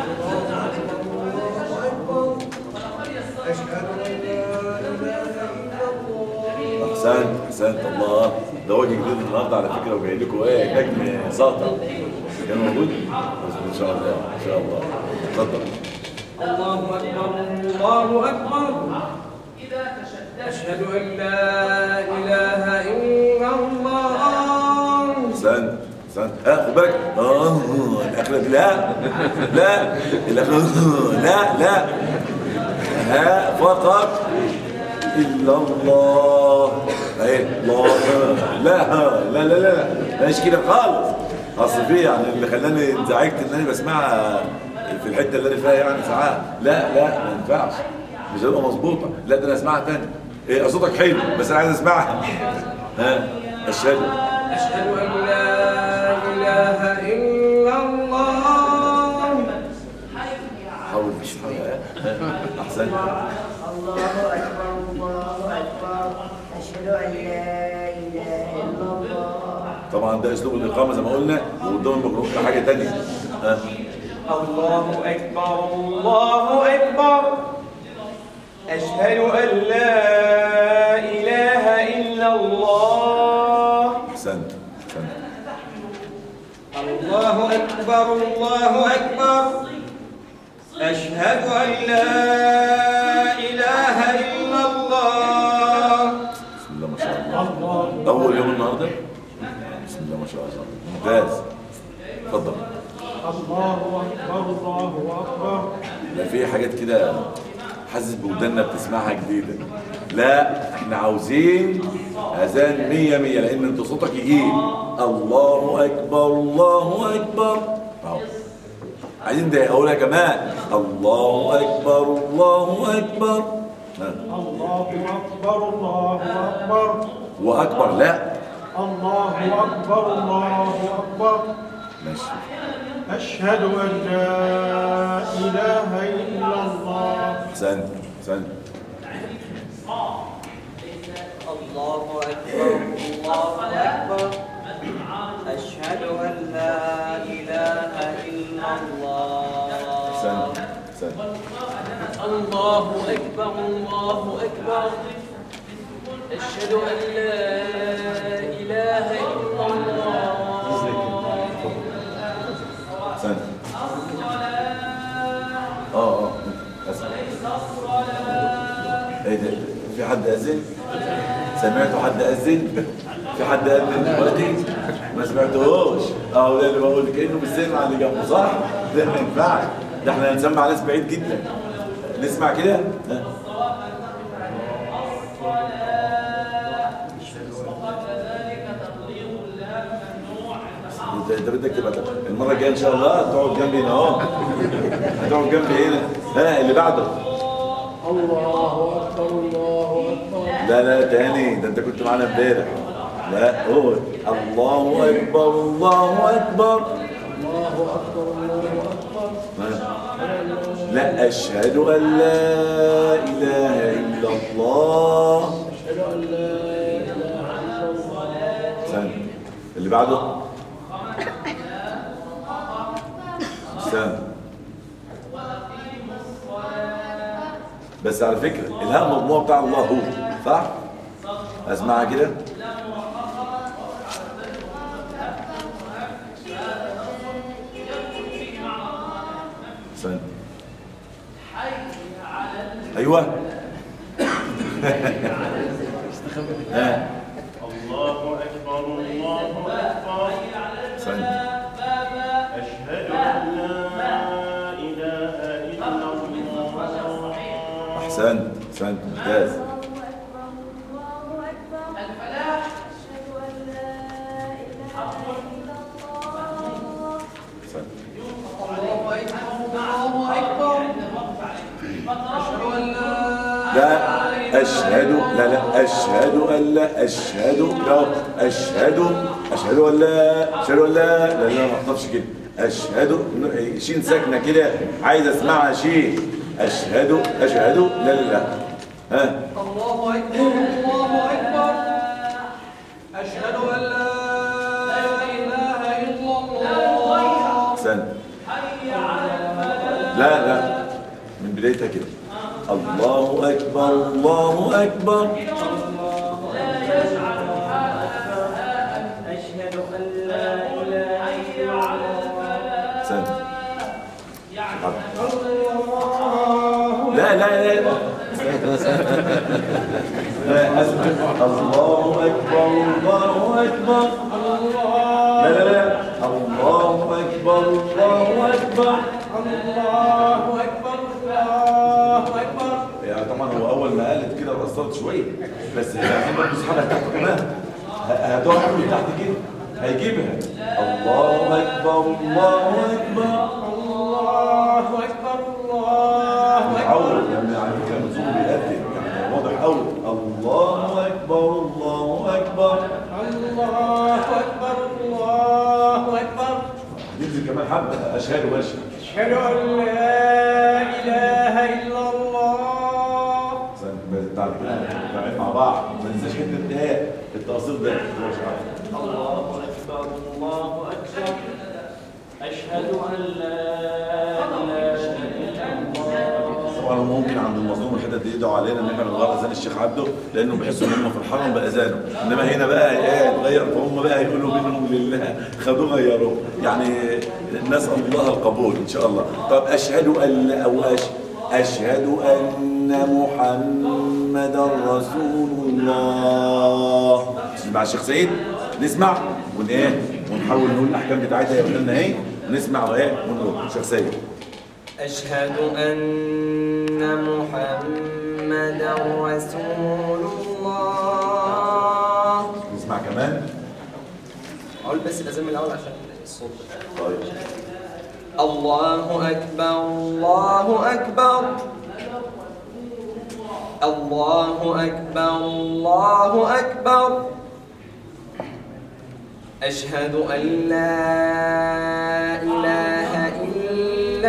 أحسنت أحسنت. الله ده وجه جديد النهارده على فكرة وجاي لكم إيه نجم ساطع كان موجود؟ إن شاء الله إن شاء الله. اتفضل الله أكبر الله أكبر. أشهد أن لا إله إلا إلا الله. سنت سنت ها خد بالك. آه الأخرة دي لا لا الأخرة لا لا ها فقط. إلا الله. اهي الله. لا لا لا لا. مش كده خالص. أصل في يعني اللي خلاني انزعجت ان أنا بسمعها في الحتة اللي أنا فيها يعني ساعات. لا لا ما ينفعش. مش هتبقى مظبوطة. لا ده أنا اسمعها تاني. إيه صوتك حلو بس أنا عايز أسمعها. ها؟ أشهد. أشهد أن لا إله إلا الله. حاول شوية احسن الله أكبر الله أكبر. أشهد أن لا طبعا ده أسلوب الإقامة زي ما قلنا وقدام الميكروفون ده حاجة تانية. ها؟ الله أكبر الله أكبر. أشهد أن لا إله إلا الله. احسنت احسنت الله أكبر الله أكبر. أشهد أن لا إله إلا الله. بسم الله ما شاء الله. أول يوم النهارده؟ ما شاء الله. ممتاز. اتفضل. الله أكبر الله أكبر. لا في حاجات كده حاسس بودنا بتسمعها جديدة. لا إحنا عاوزين أذان مية مية لأن أنت صوتك يجيب الله أكبر الله أكبر. أهو. عايزين ده أقولها كمان. الله أكبر الله أكبر. الله أكبر الله أكبر. واكبر لا. الله أكبر الله أكبر. أشهد أن لا إله إلا الله. احسنت احسنت الله أكبر الله أكبر. أشهد أن لا إله إلا الله. الله أكبر الله أكبر. أشهد أن لا في حد اذن سمعتوا حد اذن في حد اذن دلوقتي ما سمعتوش آه ده اللي بقول كانه مش سامع اللي جنبه صح ده ما ينفعش ده إحنا هنسمع ناس بعيد جدا نسمع كده ها. انت بدك تبقى المرة الجاية إن شاء الله تقعد جنبي هنا أهو. هتقعد جنبي هنا. ها اللي بعده. الله أكبر الله أكبر. لا لا تاني. ده أنت كنت معانا امبارح. لا قول الله أكبر الله أكبر. الله أكبر الله أكبر. ها. لا أشهد أن لا إله إلا الله. أشهد أن لا إله إلا الله. اللي بعده. سنة بس على فكرة الهاء مضموع بتاع الله هو صح؟ أسمعها كده. ها؟ احسنت ممتاز. أشهد لا لا أشهد أن لا أشهد لا أشهد أشهد أن لا أشهد أن لا لا لا ما أخطفش كده. أشهد شين ساكنة كده عايز أسمعها شين. أشهد أشهد لا لا لا. ها؟ الله أكبر الله أكبر. أشهد أن لا إله إلا الله. سنة لا لا. من بدايتها كده. الله أكبر الله أكبر. لا الله أكبر الله أكبر. لا لا لا. الله أكبر الله أكبر. الله أكبر الله أكبر. يعني طبعا هو أول ما قالت كده قصرت شوية. بس عايزين برضه اصحابها تحت كمان هتقع من تحت كده. هيجيبها. الله أكبر الله أكبر. الله أكبر الله عود يعني على فكره النزول بيقدم يعني واضح قوي الله أكبر الله أكبر. الله أكبر الله أكبر. ننزل كمان حبه أشهد واشهد أشهد أن لا إله إلا الله. نتعامل مع بعض ما ننساش حتة إيه التقصير ده الله أكبر الله أكبر. أشهد أن لا إله هم ممكن عند المظلوم الحتت دي يدعوا علينا إن إحنا نغير أذان الشيخ عبده لأنه بيحسوا إن هم في الحرم بأذانه. إنما هنا بقى إيه اتغير فهم بقى يقولوا منهم لله. خدوه غيروه. يعني نسال الله القبول إن شاء الله. طب أشهد أن أو أشهد أن محمدا رسول الله. مع الشيخ سيد نسمع؟ ون إيه؟ ونحاول نقول الأحكام بتاعتها يا ولادنا إيه ونسمع وإيه؟ ونقول شيخ سيد أشهد أن محمدا رسول الله. نسمع كمان. أقول بس الأذان من الأول عشان الصوت. طيب. الله أكبر الله أكبر. الله أكبر الله أكبر. أشهد أن لا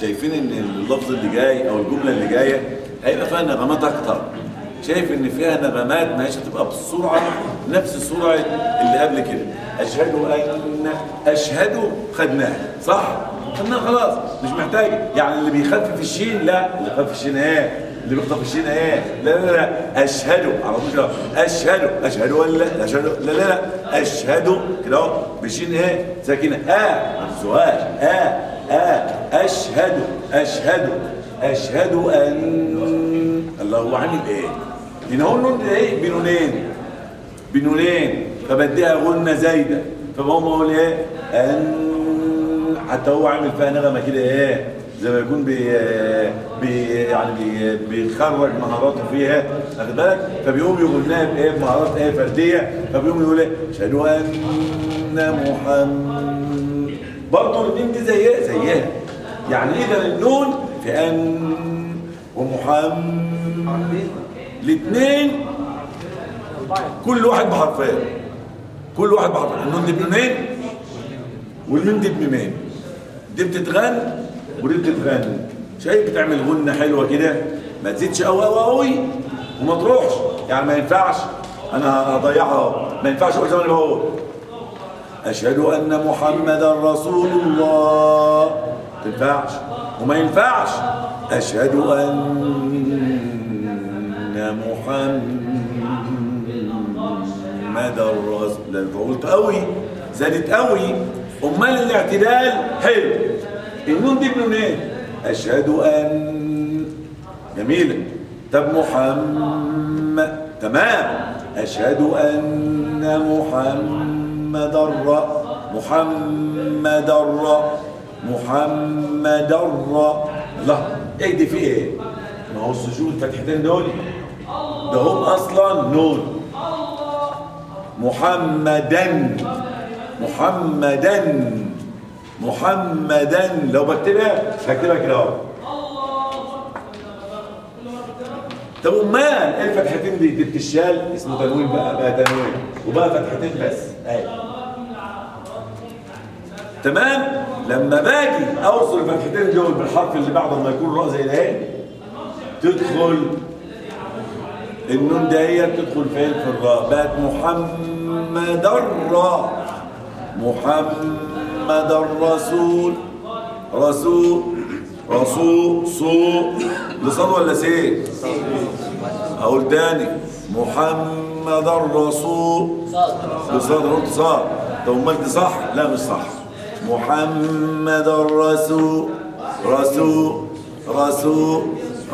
شايفين إن اللفظ اللي جاي أو الجملة اللي جاية هيبقى فيها نغمات أكتر. شايف إن فيها نغمات ما هيش هتبقى بالسرعه نفس سرعة اللي قبل كده. أشهد ان أشهد خدناه صح؟ خدناه خلاص مش محتاج. يعني اللي بيخفف الشين لا. اللي بيخفف الشين إيه؟ اللي بيخطف الشين إيه؟ لا لا لا. أشهد على طول أشهد أشهد ولا أشهد لا لا لا. أشهد كده أهو. بشين إيه؟ ساكنة. آه ما تنسوهاش آه. أشهد أشهد أشهد أن الله هو عامل إيه هنا هو النون إيه؟ بنونين. بنونين. فبديها غنة زايدة فبقوم أقول إيه؟ أن حتى هو عامل فيها نغمة كده إيه؟ زي ما يكون بي, بي يعني بي بيخرج مهاراته فيها. واخد بالك؟ فبيقوم يغناها بإيه؟ بمهارات إيه؟ فردية. فبيقوم يقول إيه؟ أشهد أن محمد برضه الاثنين دي زيها؟ زيها. يعني اذا النون في أن ومحمد. الاثنين كل واحد بحرفين. كل واحد بحرفين. النون دي بنونين والميم دي بميمين دي بتتغنى ودي بتتغنى شايف بتعمل غنة حلوة كده؟ ما تزيدش قوي قوي قوي وما تروحش. يعني ما ينفعش. أنا هضيعها. ما ينفعش أقول زي ما أنا أشهد أن محمدا رسول الله تنفعش؟ وما ينفعش. أشهد أن محمدا رسول الله فقلت قوي. زادت قوي. أمال الاعتدال؟ حلو. النون دي بنونين أشهد أن جميلة. طب محمد تمام. أشهد أن محمدا ر محمدا ر محمدا ر لا إيه دي في إيه؟ ما هو السجود الفتحتين دول؟ ده هم أصلا نون. محمدا محمدا محمدا. لو بكتبها هكتبها كده أهو. طب امال إيه الفتحتين دي؟ دي بتشال اسمه تنوين بقى بقى تنوين. وبقى فتحتين بس. أهي. تمام؟ لما باجي أوصل الفتحتين دول بالحرف اللي بعده ما يكون راء زي ده تدخل. النون دهية تدخل فين في الراء. بقت محمد الراء محمد الرسول. رسول. رسول. صو لصاد ولا سين أقول تاني. محمد الرسول. لصاد قلت صاد طب امال دي صح؟ لا مش صح. محمد الرسول. رسول رسول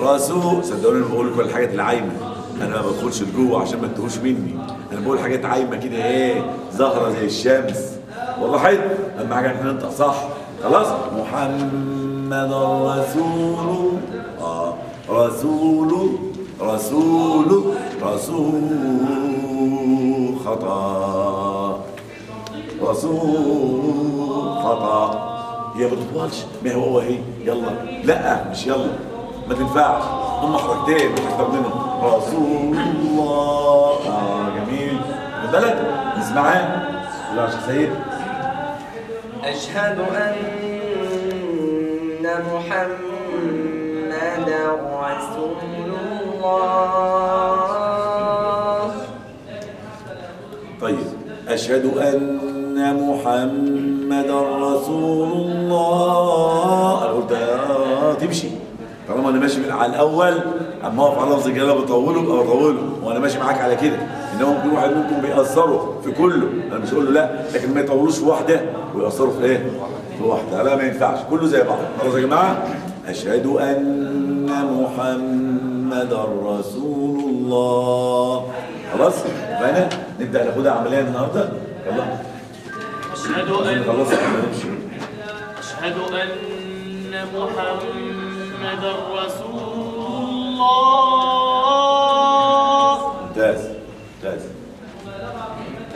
رسول. صدقوني أنا بقول لكم الحاجات العايمه أنا ما بدخلش لجوه عشان ما تتوهوش مني. أنا بقول حاجات عايمة كده إيه ظاهره زي الشمس. والله حلو. أهم حاجة إحنا ننطق صح. خلاص؟ محمد رسول آه. رسول رسول. رسول خطا. رسول خطا. هي ما تطولش ما هو هي. يلا. لا مش يلا. ما تنفعش. هم حركتين مش أكتر منهم. رسول الله. آه جميل. خد بالك نسمعها لا عشان سيد. أشهد أن محمدا رسول الله. طيب. أشهد أن محمد رسول الله. أنا قلت تمشي. طالما أنا ماشي من على الأول أما أقف على لفظ الجلالة بطوله أو أطوله. وأنا ماشي معاك على كده. إنما ممكن واحد منكم بيأثروا في كله. أنا مش هقول له لا لكن ما يطولوش في واحدة. ويأثروا في إيه؟ في واحدة. لا ما ينفعش. كله زي بعض. خلاص يا جماعة. أشهد أن محمد رسول الله. خلاص؟ فانا نبدأ ناخدها عملية النهارده؟ يلا. أشهد أن خلاص نمشي أشهد أن محمد رسول الله. ممتاز. ممتاز.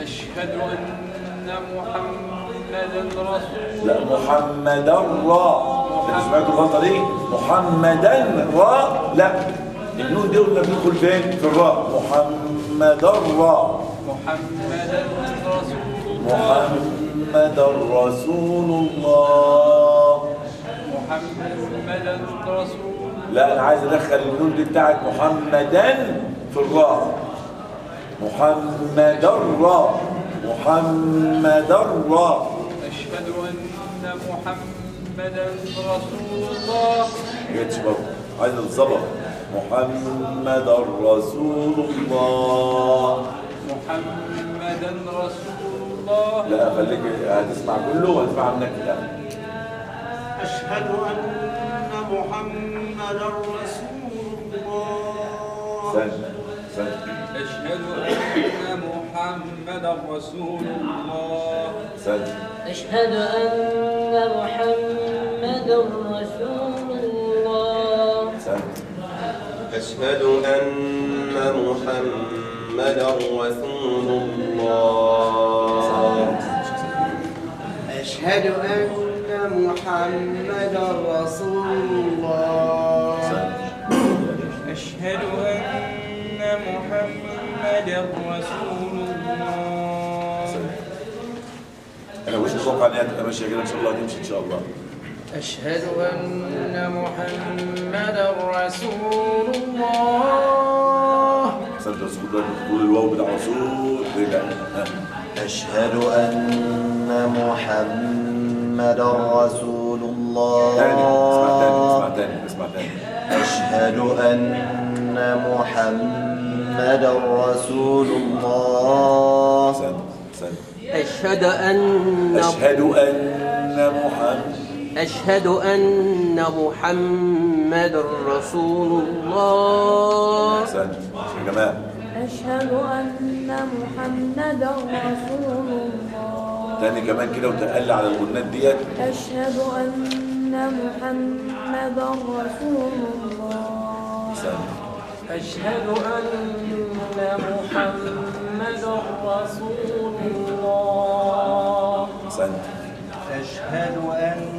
أشهد أن محمدا رسول لا محمدا را أنت سمعتوا الغلطة دي؟ محمدا را لا. النون دي قلنا بندخل فين؟ في الراء محمدا محمدا رسول محمدا رسول الله محمدا رسول لا أنا عايز أدخل النون دي بتاعت محمدا في الراء محمدا را محمدا را أشهد أن محمدا رسول الله. جيتش برضه عايز الظبط محمدا رسول الله. محمدا رسول الله. لا خليك هتسمع كله وهتسمع منك لا أشهد أن محمدا رسول الله. سنة سنة أشهد أن محمدا رسول الله. سنة أشهد أن محمدا رسول أشهد أن محمدا رسول الله. أشهد أن محمدا رسول الله. أشهد أن محمدا رسول الله. أنا وش أتوقع ان هي تبقى ماشيه كده إن شاء الله تمشي إن شاء الله. أشهد أن محمدا رسول الله. سنة رسول الله تقول الواو بتاع رسول ها. أشهد أن محمدا رسول تاني اسمع تاني الله اسمع تاني اسمع تاني. أشهد أن محمدا رسول الله. سنة سنة أشهد أن أشهد أن محمد أشهد أن محمد رسول الله. يا جماعة أشهد أن محمدا رسول الله. تاني كمان كده وتقل على الغنات ديت. أشهد أن محمدا رسول الله. أشهد أن محمدا رسول الله. أشهد أن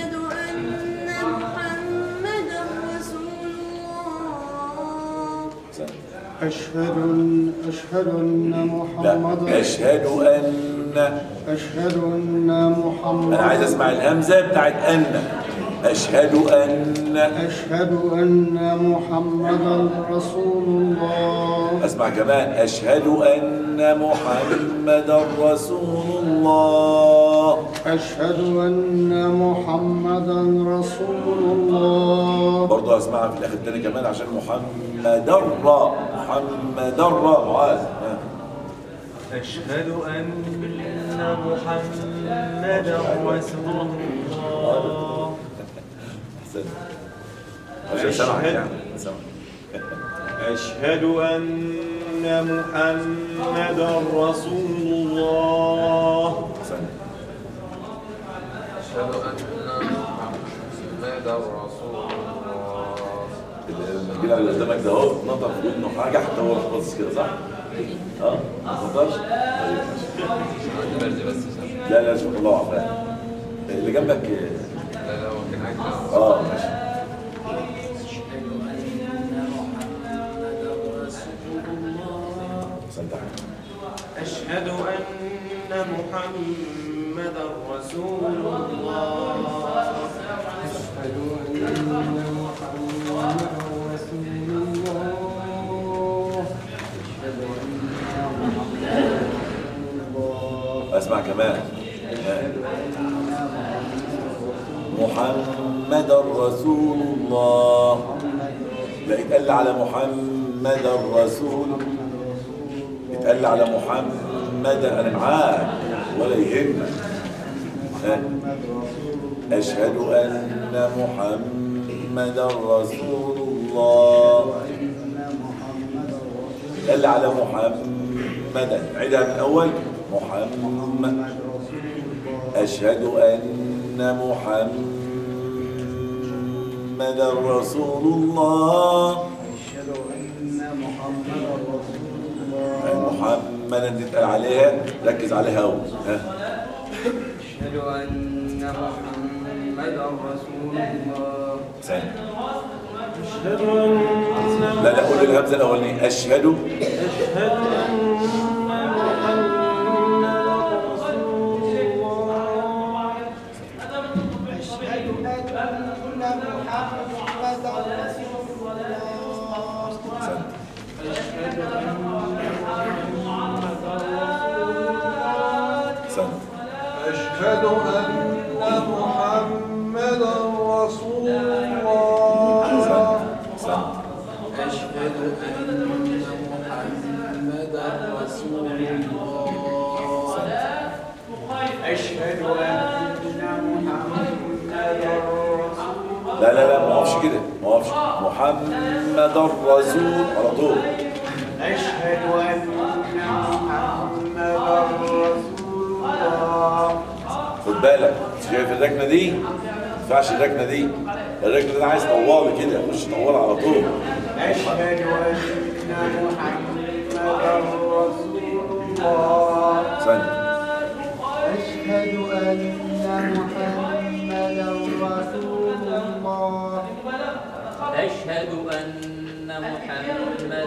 أشهد أن أشهد أن لا محمدا أشهد أن أشهد أن محمدا أنا عايز أسمع الهمزة بتاعت أن. أشهد أن أشهد أن محمدا رسول الله. أسمع كمان. أشهد أن محمدا رسول الله. أشهد أن محمدا رسول الله برضه أسمعها في الآخر التاني كمان عشان محمد را محمد را معاذ. أشهد أن محمدا رسول الله أحسن عشان سمعك يعني سمعك. أشهد أن محمدا رسول الله أشهد أن محمدا رسول الله الجيل اللي قدامك ده اهو نطق في ودنه حاجة حتى هو باصص كده صح؟ آه ما؟ طيب عشان- لا لا شوف الله عفان اللي جنبك لا لا هو كان عايز لا يتقال على محمد رسول يتقال على محمد أنا معاك ولا يهمك؟ أشهد أن محمد رسول الله. يتقال على محمدا عيدها من اول محمد. أشهد أن محمدا رسول الله أشهد أن محمدا رسول الله محمدا تتقال عليها؟ ركز عليها أول. ها؟ أشهد أن محمدا رسول الله. ثاني أشهد أن لا لا قول الهمزة الأولانية. أشهد أشهد لا لا لا ما اقفش كده ما اقفش محمد رسول على طول. أشهد أن محمدا رسول الله خد بالك شايف الركنة دي؟ ما ينفعش الركنة دي. الركنة دي أنا عايز طوال كده خش طوال على طول. أشهد أن محمدا رسول الله ثانية.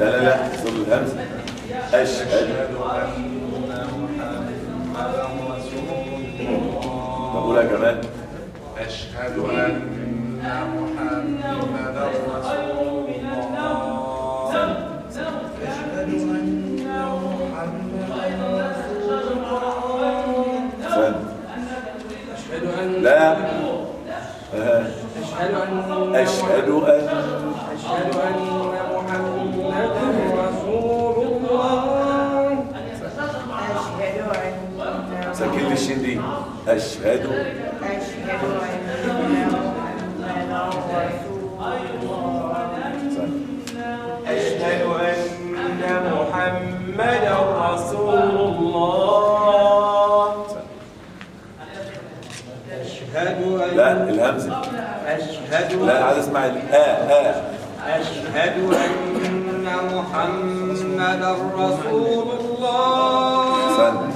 لا لا لا صوت الهمزه اشهد بقولها كمان. أشهد أن محمدا رسول الله أشهد أن محمدا رسول الله أشهد أن لا. آه. أشهد أن أشهد أن أشهد أن أشهد. أشهد أن محمدا أشهد أن محمدا رسول الله. أشهد أن لا الهمزة. أشهد لا عايز أسمع الآ آ آه، آه. أشهد أن محمدا رسول الله.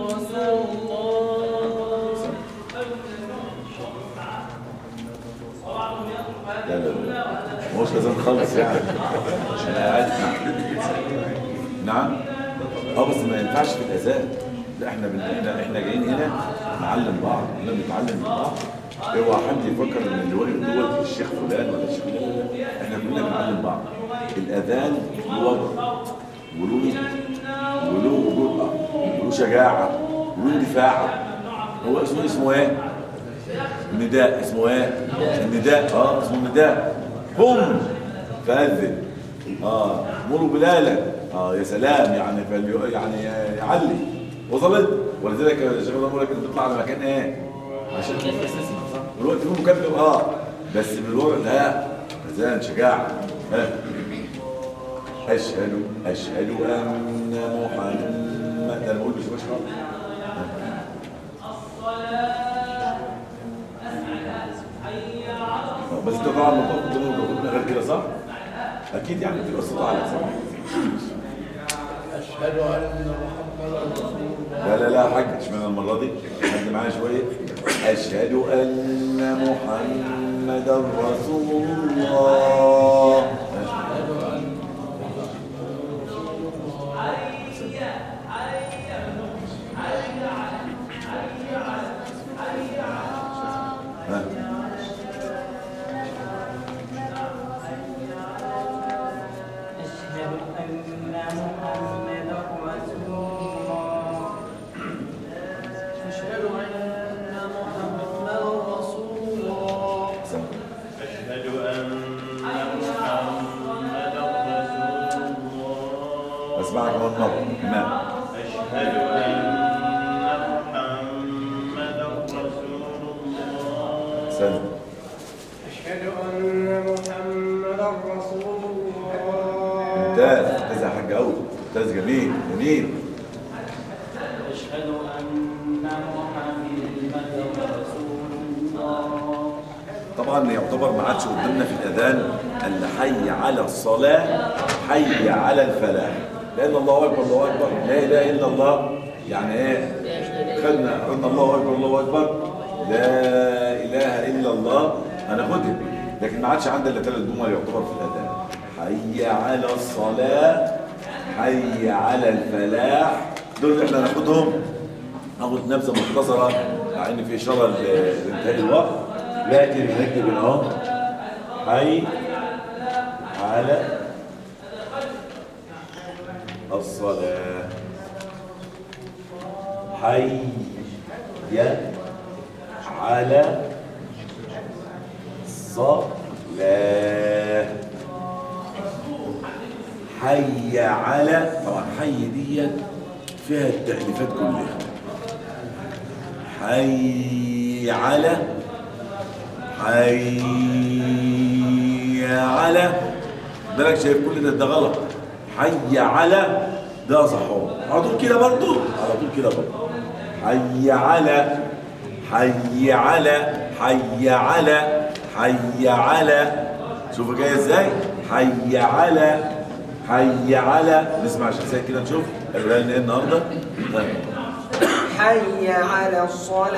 مش لازم نخلص يعني. قاعد نعم. آه بس ما ينفعش في الأذان. لا إحنا بن... إحنا إحنا جايين هنا نعلم بعض إحنا بنتعلم من بعض. اوعى حد يفكر إن اللي واقف دول الشيخ فلان ولا الشيخ لا لا لا إحنا كلنا بنعلم بعض. الأذان له وضع وله وله جرأة وله شجاعة وله اندفاع. هو اسمه اسمه إيه؟ النداء. اسمه إيه؟ النداء. آه اسمه النداء. قم فأذن. آه مروا بلالا. آه يا سلام يعني فاليو يعني يعلي. وصلت؟ ولذلك الشيخ الله بيقول لك انت بتطلع على مكان إيه؟ عشان الناس تسمع صح؟ والوقت فيه مكلف. آه بس بالوضع ده اذان شجاعة. ها. أشهد أشهد أن محمد أنا بقول مش بشرب بس انت طبعا المفروض تكون المفروض غير كده صح؟ أكيد يعني بتبقى اعلى صح؟ أشهد أن محمدا رسول الله لا لا لا يا حاج اشمعنى المرة دي؟ حد معايا شوية أشهد أن محمدا رسول الله طبعا حي ديت فيها التأليفات كلها. حي على حي على. بالك شايف كل ده؟ ده غلط. حي على ده صح على طول كده برضه على طول كده برضه حي على حي على حي على حي على. شوف جاي إزاي؟ حي على. حي على نسمع عشان زي كده نشوف. لنا إيه النهارده؟ ها. حي على الصلاة.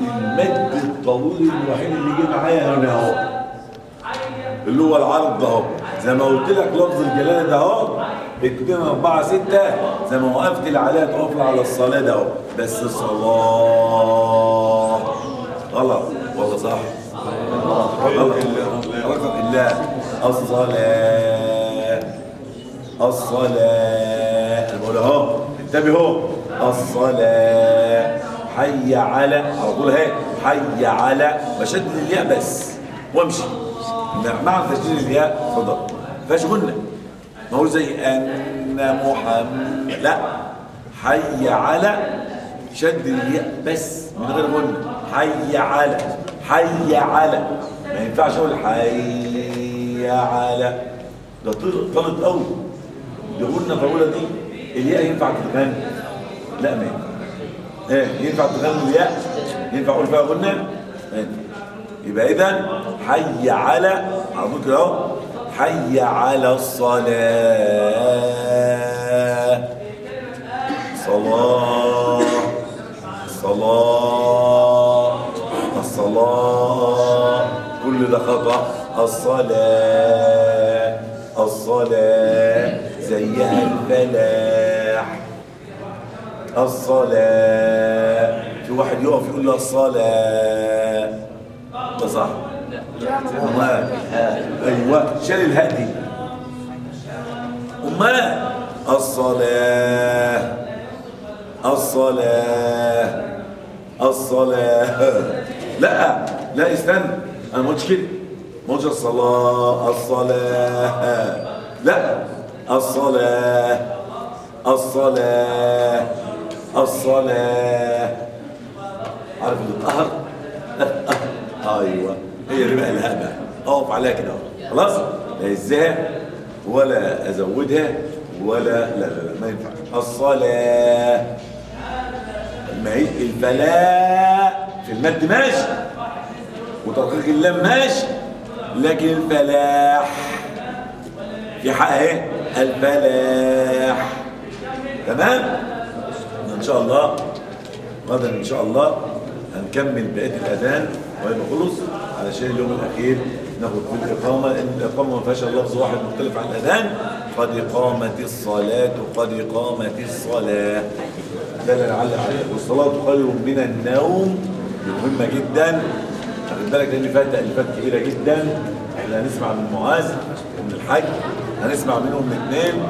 المد الطويل الوحيد اللي جه معايا هنا أهو. اللي هو العرض ده أهو. زي ما قلت لك لفظ الجلالة ده أهو. 2 4 6 زي ما وقفت عليها تقف على الصلاة ده أهو. بس صلاة. غلط. ولا صح؟ رقم الله الصلاه الصلاه أنا بقول أقول اهو انتبهوا الصلاة حي على على طول اهي حي على بشدد الياء بس وامشي مع- تشديد الياء اتفضل فيهاش غنة ما هو زي ان محمد لا حي على شد الياء بس من غير غنة حي على حي على. ما ينفعش أقول حي على. ده طلت قوي دي غنة طويلة دي الياء ينفع تتغنى لا ما إيه ينفع تغني الياء؟ ينفع أقول فيها ينفع. يبقى إذا حي على كده أهو. حي على الصلاة. صلاة. صلاة. الصلاة كل ده خطأ الصلاة. الصلاة زيها الفلاح. الصلاة. في واحد يقف يقول له الصلاة. ده صح أمال. أيوة. شال الهاء دي أمال. الصلاة. الصلاة. الصلاة. لا لا استنى أنا ما قلتش كده. ما قلتش الصلاة الصلاة. لا الصلاة الصلاة الصلاة. عارف اللي اتقهر أيوه. هي دي بقى الهاء بقى أقف عليها كده خلاص؟ لا ازاها ولا أزودها ولا لا لا لا ما ينفعش. الصلاة. ما هي الفلاح. في المد ماشي وترقيق اللام ماشي لكن الفلاح في حق إيه الفلاح. تمام؟ إن شاء الله غدا إن شاء الله هنكمل بقية الأذان ويبقى خلص علشان اليوم الأخير ناخد في الإقامة لأن الإقامة ما فيهاش لفظ واحد مختلف عن الأذان. قد قامت الصلاة قد قامت الصلاة. ده اللي نعلق عليه. والصلاة خير من النوم. مهمة جدا. خد بالك لأن فيها تأليفات كبيرة جدا. إحنا هنسمع من معاذ ومن الحج هنسمع منهم الاثنين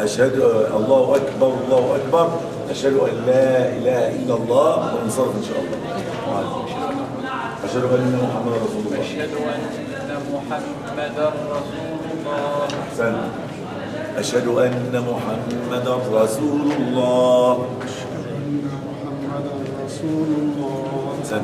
أشهد الله أكبر الله أكبر. أشهد أن لا إله إلا الله ونصرف إن شاء الله. أشهد أن محمد رسول الله. أشهد أن محمدا رسول الله. أحسن أشهد أن محمدا رسول الله. محمد رسول الله أحسن